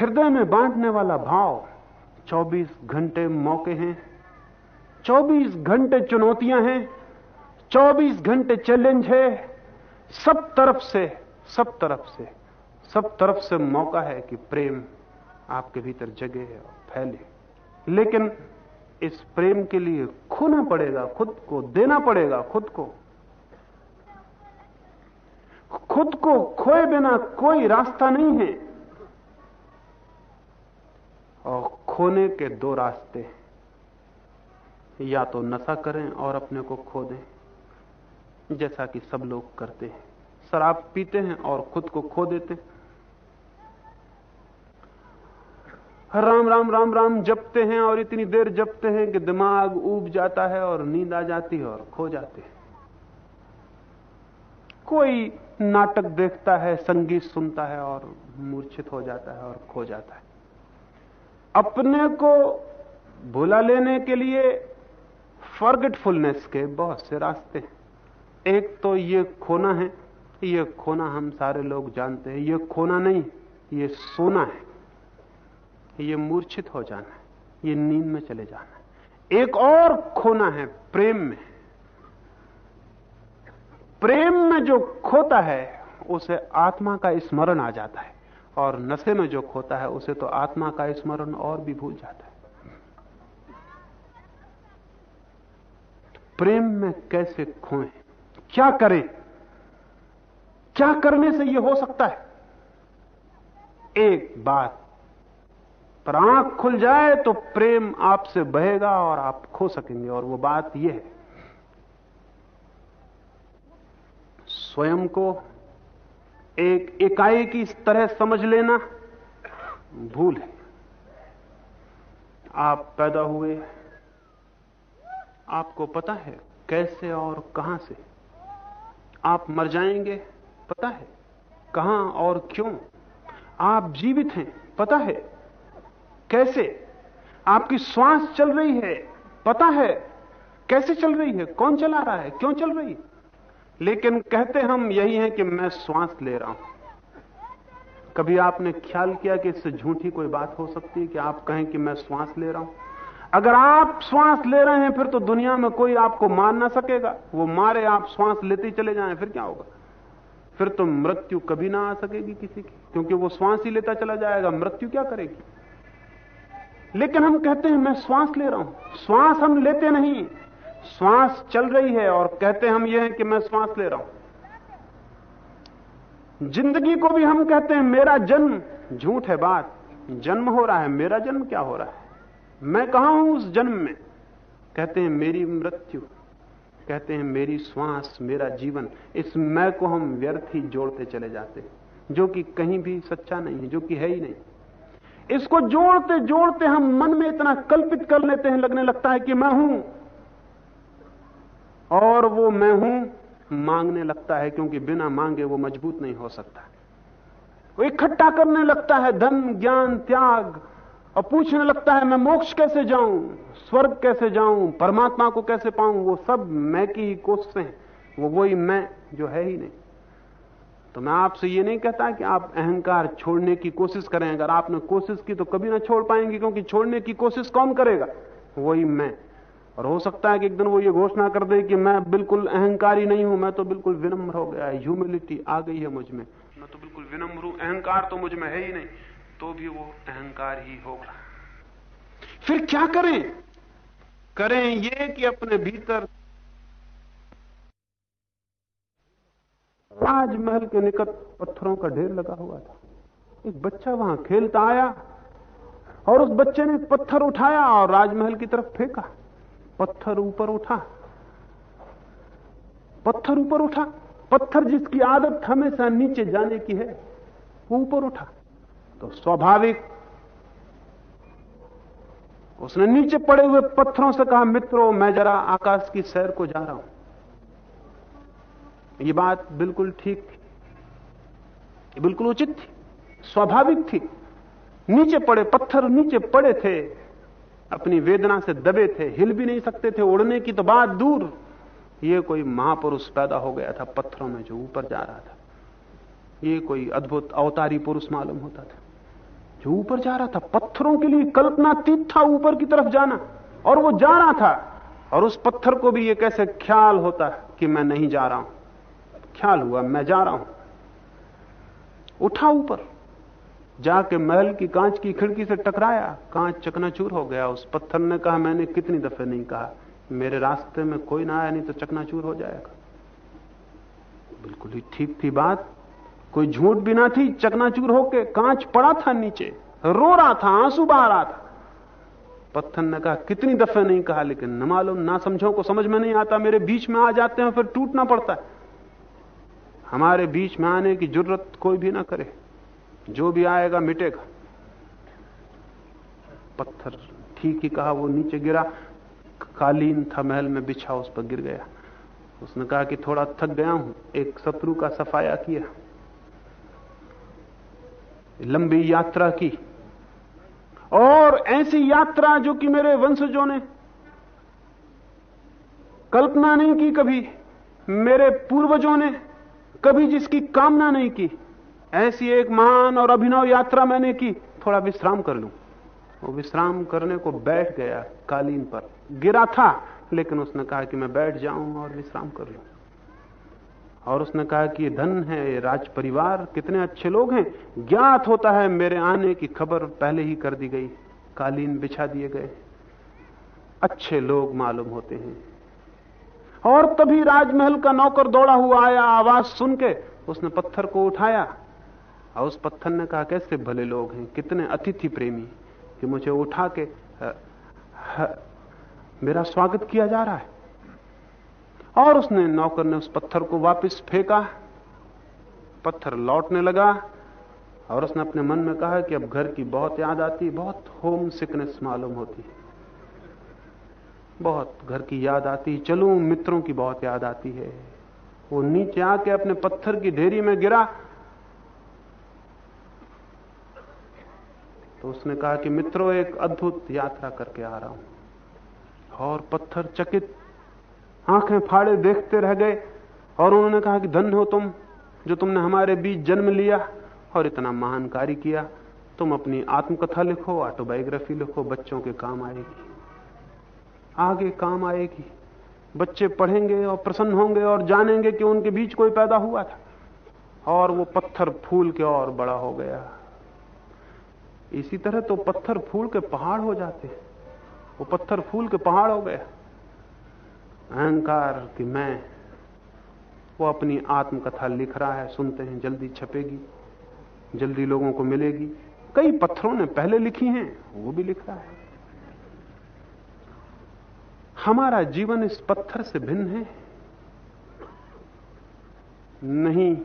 हृदय में बांटने वाला भाव 24 घंटे मौके हैं 24 घंटे चुनौतियाँ हैं 24 घंटे चैलेंज है, सब तरफ़ से, सब तरफ़ से, सब तरफ़ से मौका है कि प्रेम आपके भीतर जगे और फैले। लेकिन इस प्रेम के लिए खोना पड़ेगा, खुद को देना पड़ेगा, खुद को। खुद को खोए बिना कोई रास्ता नहीं है। और खोने के दो रास्ते हैं। या तो नशा करें और अपने को खो दें, जैसा कि सब लोग करते हैं। शराब पीते हैं और खुद को खो देते राम राम राम राम, जपते हैं और इतनी देर जपते हैं कि दिमाग ऊब जाता है और नींद आ जाती है और खो जाते हैं। कोई नाटक देखता है, संगीत सुनता है और मूर्छित हो जाता है और खो जाता है। अपने को भुला लेने के लिए फॉरगेटफुलनेस के बहुत से रास्ते हैं। एक तो ये खोना है, ये खोना हम सारे लोग जानते हैं, ये खोना नहीं, ये सोना है। ये मूर्छित हो जाना है, ये नींद में चले जाना है। एक और खोना है, प्रेम में। प्रेम में जो खोता है, उसे आत्मा का स्मरण आ जाता है, और नशे में जो खोता है, उसे तो आत्मा का स्मरण और भी भूल जाता है। प्रेम में कैसे खोए? क्या करें? क्या करने से यह हो सकता है? एक बात पर आँख खुल जाए तो प्रेम आपसे बहेगा और आप खो सकेंगे। और वो बात यह है। स्वयं को एक इकाई की तरह समझ लेना भूल है। आप पैदा हुए, आपको पता है कैसे और कहाँ से। आप मर जाएँगे, पता है कहाँ और क्यों। आप जीवित हैं, पता है कैसे? आपकी श्वास चल रही है, पता है कैसे चल रही है, कौन चला रहा है, क्यों चल रही? है लेकिन कहते हम यही है कि मैं श्वास ले रहा हूँ। कभी आपने ख्याल किया कि इससे झूठी कोई बात हो सकती है कि आप कहें कि मैं श्वास ले रहा हूँ? अगर आप श्वास ले रहे हैं, फिर तो दुनिया में कोई आपको मार ना सकेगा। वो मारे, आप श्वास लेते ही चले जाएँ, फिर क्या होगा? फिर तो मृत्यु कभी ना आ सकेगी किसी की, क्योंकि वो श्वास ही लेता चला जाएगा। मृत्यु क्या करेगी? लेकिन हम कहते हैं, मैं श्वास ले रहा हूँ। श्वास हम लेते नहीं श्वास चल रही है और कहते हम यह है कि मैं श्वास ले रहा हूँ। ज़िंदगी को भी हम कहते हैं, मेरा जन्म झूठ है बात। जन्म हो रहा है, मेरा जन्म क्या हो रहा है? मैं कहा हूँ उस जन्म में? कहते हैं, मेरी मृत्यु। कहते हैं, मेरी श्वास, मेरा जीवन। इस मैं को हम व्यर्थ ही जोड़ते चले जाते हैं, जो कि कहीं भी सच्चा नहीं है, जो कि है ही नहीं। इसको जोड़ते जोड़ते हम मन में इतना कल्पित कर लेते हैं, लगने लगता है कि मैं हूँ। और वो मैं हूँ, मांगने लगता है, क्योंकि बिना मांगे वो मज़बूत नहीं हो सकता। वो इकट्ठा करने लगता है, धन, ज्ञान, त्याग, और पूछने लगता है, मैं मोक्ष कैसे जाऊँ, स्वर्ग कैसे जाऊँ, परमात्मा को कैसे पाऊँ, वो सब मैं की ही कोशिशें हैं। वो वही मैं जो है ही नहीं। तो मैं आपसे ये नहीं कहता कि आप अहंकार छोड़ने की कोशिश करें। अगर आपने कोशिश की तो कभी ना छोड़ पाएँगे, क्योंकि छोड़ने की कोशिश कौन करेगा? वही मैं। और हो सकता है कि एक दिन वो ये घोषणा कर दे कि मैं बिल्कुल अहंकारी नहीं हूँ, मैं तो बिल्कुल विनम्र हो गया ह्यूमिलिटी आ गई है मुझमें। मैं तो बिल्कुल विनम्र हूँ, अहंकार तो मुझमें है ही नहीं तो भी वो अहंकार ही होगा। फिर क्या करें? करें ये कि अपने भीतर राजमहल के निकट पत्थरों का ढेर लगा हुआ था। एक बच्चा वहाँ खेलता आया और उस बच्चे ने पत्थर उठाया और राजमहल की तरफ़ फेंका। पत्थर ऊपर उठा। पत्थर ऊपर उठा। पत्थर जिसकी आदत हमेशा नीचे जाने की है, वो ऊपर उठा। तो स्वाभाविक उसने नीचे पड़े हुए पत्थरों से कहा, मित्रों, मैं जरा आकाश की सैर को जा रहा हूँ। ये बात बिल्कुल ठीक थी। बिल्कुल उचित थी। स्वाभाविक थी। नीचे पड़े, पत्थर नीचे पड़े थे। अपनी वेदना से दबे थे, हिल भी नहीं सकते थे, उड़ने की तो बात दूर। ये कोई महापुरुष पैदा हो गया था, पत्थरों में जो ऊपर जा रहा था। ये कोई अद्भुत अवतारी पुरुष मालूम होता था। जो ऊपर जा रहा था, पत्थरों के लिए कल्पनातीत था ऊपर की तरफ़ जाना। और वो जा रहा था। और उस पत्थर को भी ये कैसे ख्याल होता कि मैं नहीं जा रहा हूँ। ख्याल हुआ, मैं जा रहा हूँ। उठा ऊपर, जाके महल की कांच की खिड़की से टकराया, कांच चकनाचूर हो गया। उस पत्थर ने कहा, मैंने कितनी दफे नहीं कहा, मेरे रास्ते में कोई ना आया, नहीं तो चकनाचूर हो जाएगा। बिल्कुल ही ठीक थी बात। कोई झूठ भी ना थी, चकनाचूर होके कांच पड़ा था नीचे, रो रहा था, आँसू बहा रहा था। पत्थर ने कहा, कितनी दफे नहीं कहा, लेकिन न मालूम, ना समझो, को समझ में नहीं आता, मेरे बीच में आ जाते हैं, फिर टूटना पड़ता है। हमारे बीच में आने की ज़रूरत कोई भी ना करे। जो भी आएगा, मिटेगा। पत्थर ठीक ही कहा, वो नीचे गिरा। कालीन था महल में, बिछा उस पर गिर गया। उसने कहा कि थोड़ा थक गया हूँ। एक शत्रु का सफाया किया। लंबी यात्रा की। और ऐसी यात्रा जो कि मेरे वंशजों ने कल्पना नहीं की कभी, मेरे पूर्वजों ने कभी जिसकी कामना नहीं की। ऐसी एक महान और अभिनव यात्रा मैंने की, थोड़ा विश्राम कर लूँ। वो विश्राम करने को बैठ गया कालीन पर। गिरा था, लेकिन उसने कहा कि मैं बैठ जाऊँ और विश्राम कर लूँ। और उसने कहा कि ये धन है, ये राज परिवार, कितने अच्छे लोग हैं। ज्ञात होता है, मेरे आने की खबर पहले ही कर दी गई। कालीन बिछा दिए गए। अच्छे लोग मालूम होते हैं। और तभी राजमहल का नौकर दौड़ा हुआ आया आवाज़ सुन के। उसने पत्थर को उठाया और उस पत्थर ने कहा कैसे भले लोग हैं? कितने अतिथि प्रेमी कि मुझे उठा के ह, ह, मेरा स्वागत किया जा रहा है। और उसने नौकर ने उस पत्थर को वापस फेंका। पत्थर लौटने लगा और उसने अपने मन में कहा कि अब घर की बहुत याद आती बहुत होम सिकनेस मालूम होती। बहुत घर की याद आती चलूँ, मित्रों की बहुत याद आती है। वो नीचे आके अपने पत्थर की ढेरी में गिरा। तो उसने कहा कि, मित्रों, एक अद्भुत यात्रा करके आ रहा हूँ। और पत्थर चकित, आँखें फाड़े देखते रह गए। और उन्होंने कहा कि धन हो तुम, जो तुमने हमारे बीच जन्म लिया और इतना महान कार्य किया। तुम अपनी आत्मकथा लिखो, ऑटोबायोग्राफी लिखो, बच्चों के काम आएगी। आगे काम आएगी। बच्चे पढ़ेंगे और प्रसन्न होंगे और जानेंगे कि उनके बीच कोई पैदा हुआ था। और वो पत्थर फूल के और बड़ा हो गया। इसी तरह तो पत्थर फूल के पहाड़ हो जाते हैं। वो पत्थर फूल के पहाड़ हो गया अहंकार कि मैं, वो अपनी आत्मकथा लिख रहा है, सुनते हैं, जल्दी छपेगी। जल्दी लोगों को मिलेगी। कई पत्थरों ने पहले लिखी हैं, वो भी लिख रहा है। हमारा जीवन इस पत्थर से भिन्न है। नहीं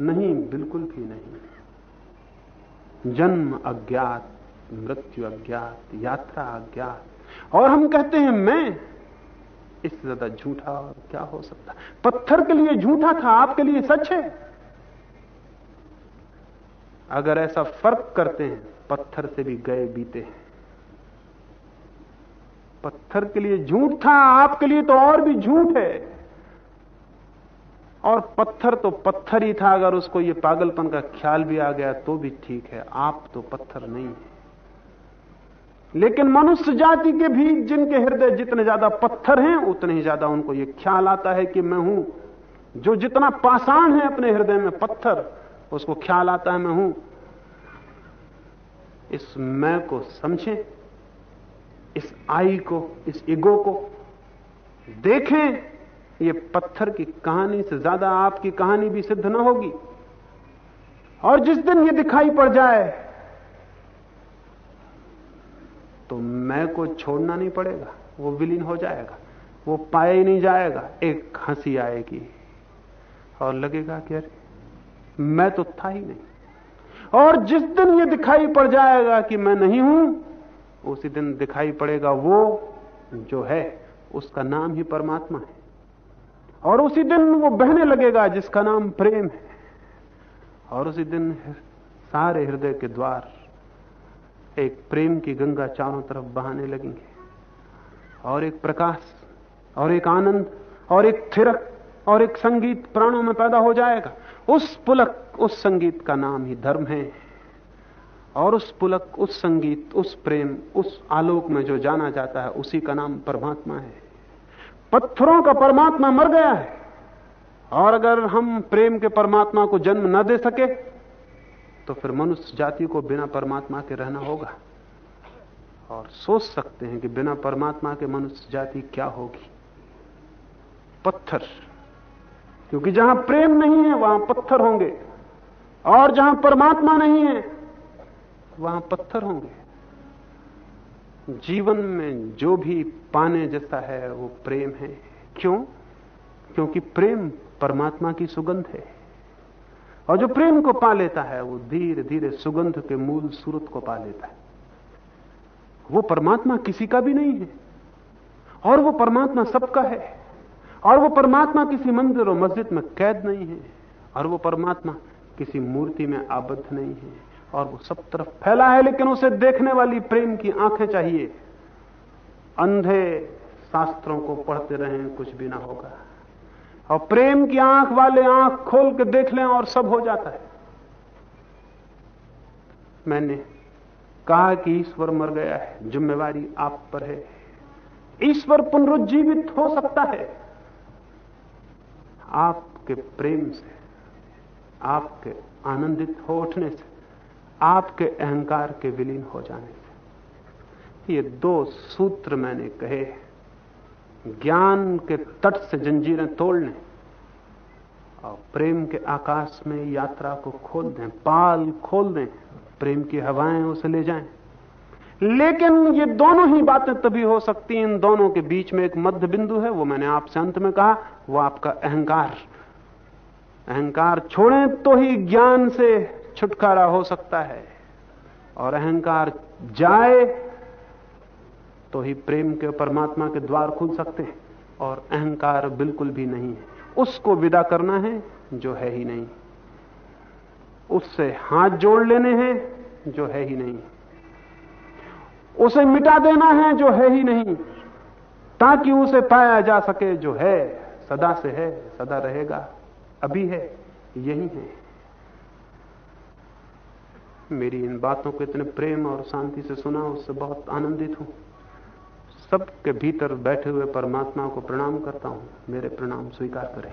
नहीं, बिल्कुल भी नहीं। जन्म अज्ञात, मृत्यु अज्ञात, यात्रा अज्ञात। और हम कहते हैं, मैं इससे ज़्यादा झूठा और क्या हो सकता? पत्थर के लिए झूठा था, आपके लिए सच है। अगर ऐसा फ़र्क करते हैं, पत्थर से भी गए बीते हैं। पत्थर के लिए झूठ था, आपके लिए तो और भी झूठ है। और पत्थर तो पत्थर ही था, अगर उसको ये पागलपन का ख्याल भी आ गया तो भी ठीक है, आप तो पत्थर नहीं है। लेकिन मनुष्य जाति के भी जिनके हृदय जितने ज़्यादा पत्थर हैं, उतने ही ज़्यादा उनको यह ख्याल आता है कि मैं हूँ। जो जितना पाषाण है अपने हृदय में पत्थर, उसको ख्याल आता है मैं हूँ। इस मैं को समझें। इस आई को, इस ईगो को देखें, ये पत्थर की कहानी से ज़्यादा आपकी कहानी भी सिद्ध ना होगी। और जिस दिन ये दिखाई पड़ जाए तो मैं को छोड़ना नहीं पड़ेगा, वो विलीन हो जाएगा, वो पाया ही नहीं जाएगा, एक हँसी आएगी। और लगेगा कि अरे, मैं तो था ही नहीं। और जिस दिन ये दिखाई पड़ जाएगा कि मैं नहीं हूँ उसी दिन दिखाई पड़ेगा वो जो है, उसका नाम ही परमात्मा है। और उसी दिन वो बहने लगेगा जिसका नाम प्रेम है। और उसी दिन सारे हृदय के द्वार एक प्रेम की गंगा चारों तरफ़ बहाने लगेंगे। और एक प्रकाश, और एक आनंद, और एक थिरक, और एक संगीत प्राणों में पैदा हो जाएगा। उस पुलक, उस संगीत का नाम ही धर्म है। और उस पुलक, उस संगीत, उस प्रेम, उस आलोक में जो जाना जाता है, उसी का नाम परमात्मा है। पत्थरों का परमात्मा मर गया है। और अगर हम प्रेम के परमात्मा को जन्म न दे सके तो फिर मनुष्य जाति को बिना परमात्मा के रहना होगा। और सोच सकते हैं कि बिना परमात्मा के मनुष्य जाति क्या होगी। पत्थर। क्योंकि जहाँ प्रेम नहीं है, वहाँ पत्थर होंगे। और जहाँ परमात्मा नहीं है वहाँ पत्थर होंगे। जीवन में जो भी पाने जैसा है, वो प्रेम है। क्यों? क्योंकि प्रेम परमात्मा की सुगंध है। और जो प्रेम को पा लेता है, वो धीरे धीरे सुगंध के मूल सूरत को पा लेता है। वो परमात्मा किसी का भी नहीं है। और वो परमात्मा सबका है। और वो परमात्मा किसी मंदिर और मस्जिद में कैद नहीं है। और वो परमात्मा किसी मूर्ति में आबद्ध नहीं है। और वो सब तरफ़ फैला है, लेकिन उसे देखने वाली प्रेम की आँखें चाहिए। अंधे शास्त्रों को पढ़ते रहें, कुछ भी ना होगा। और प्रेम की आँख वाले आँख खोल के देख लें और सब हो जाता है। मैंने कहा कि ईश्वर मर गया है, जिम्मेवारी आप पर है। ईश्वर पुनरुज्जीवित हो सकता है। आपके प्रेम से, आपके आनंदित हो उठने से आपके अहंकार के विलीन हो जाने से। ये दो सूत्र मैंने कहे ज्ञान के तट से जंजीरें तोड़ने और प्रेम के आकाश में यात्रा को खोल दें, पाल खोल दें, प्रेम की हवाएँ उसे ले जाएँ। लेकिन ये दोनों ही बातें तभी हो सकती हैं, इन दोनों के बीच में एक मध्य बिंदु है, वो मैंने आपसे अंत में कहा, वो आपका अहंकार। अहंकार छोड़ें तो ही ज्ञान से छुटकारा हो सकता है और अहंकार जाए तो ही प्रेम के परमात्मा के द्वार खुल सकते हैं और अहंकार बिल्कुल भी नहीं है। उसको विदा करना है जो है ही नहीं। उससे हाथ जोड़ लेने हैं जो है ही नहीं। उसे मिटा देना है जो है ही नहीं, ताकि उसे पाया जा सके जो है, सदा से है, सदा रहेगा, अभी है, यही है। मेरी इन बातों को इतने प्रेम और शांति से सुना, उससे बहुत आनंदित हूँ। सबके भीतर बैठे हुए परमात्मा को प्रणाम करता हूँ। मेरे प्रणाम स्वीकार करें।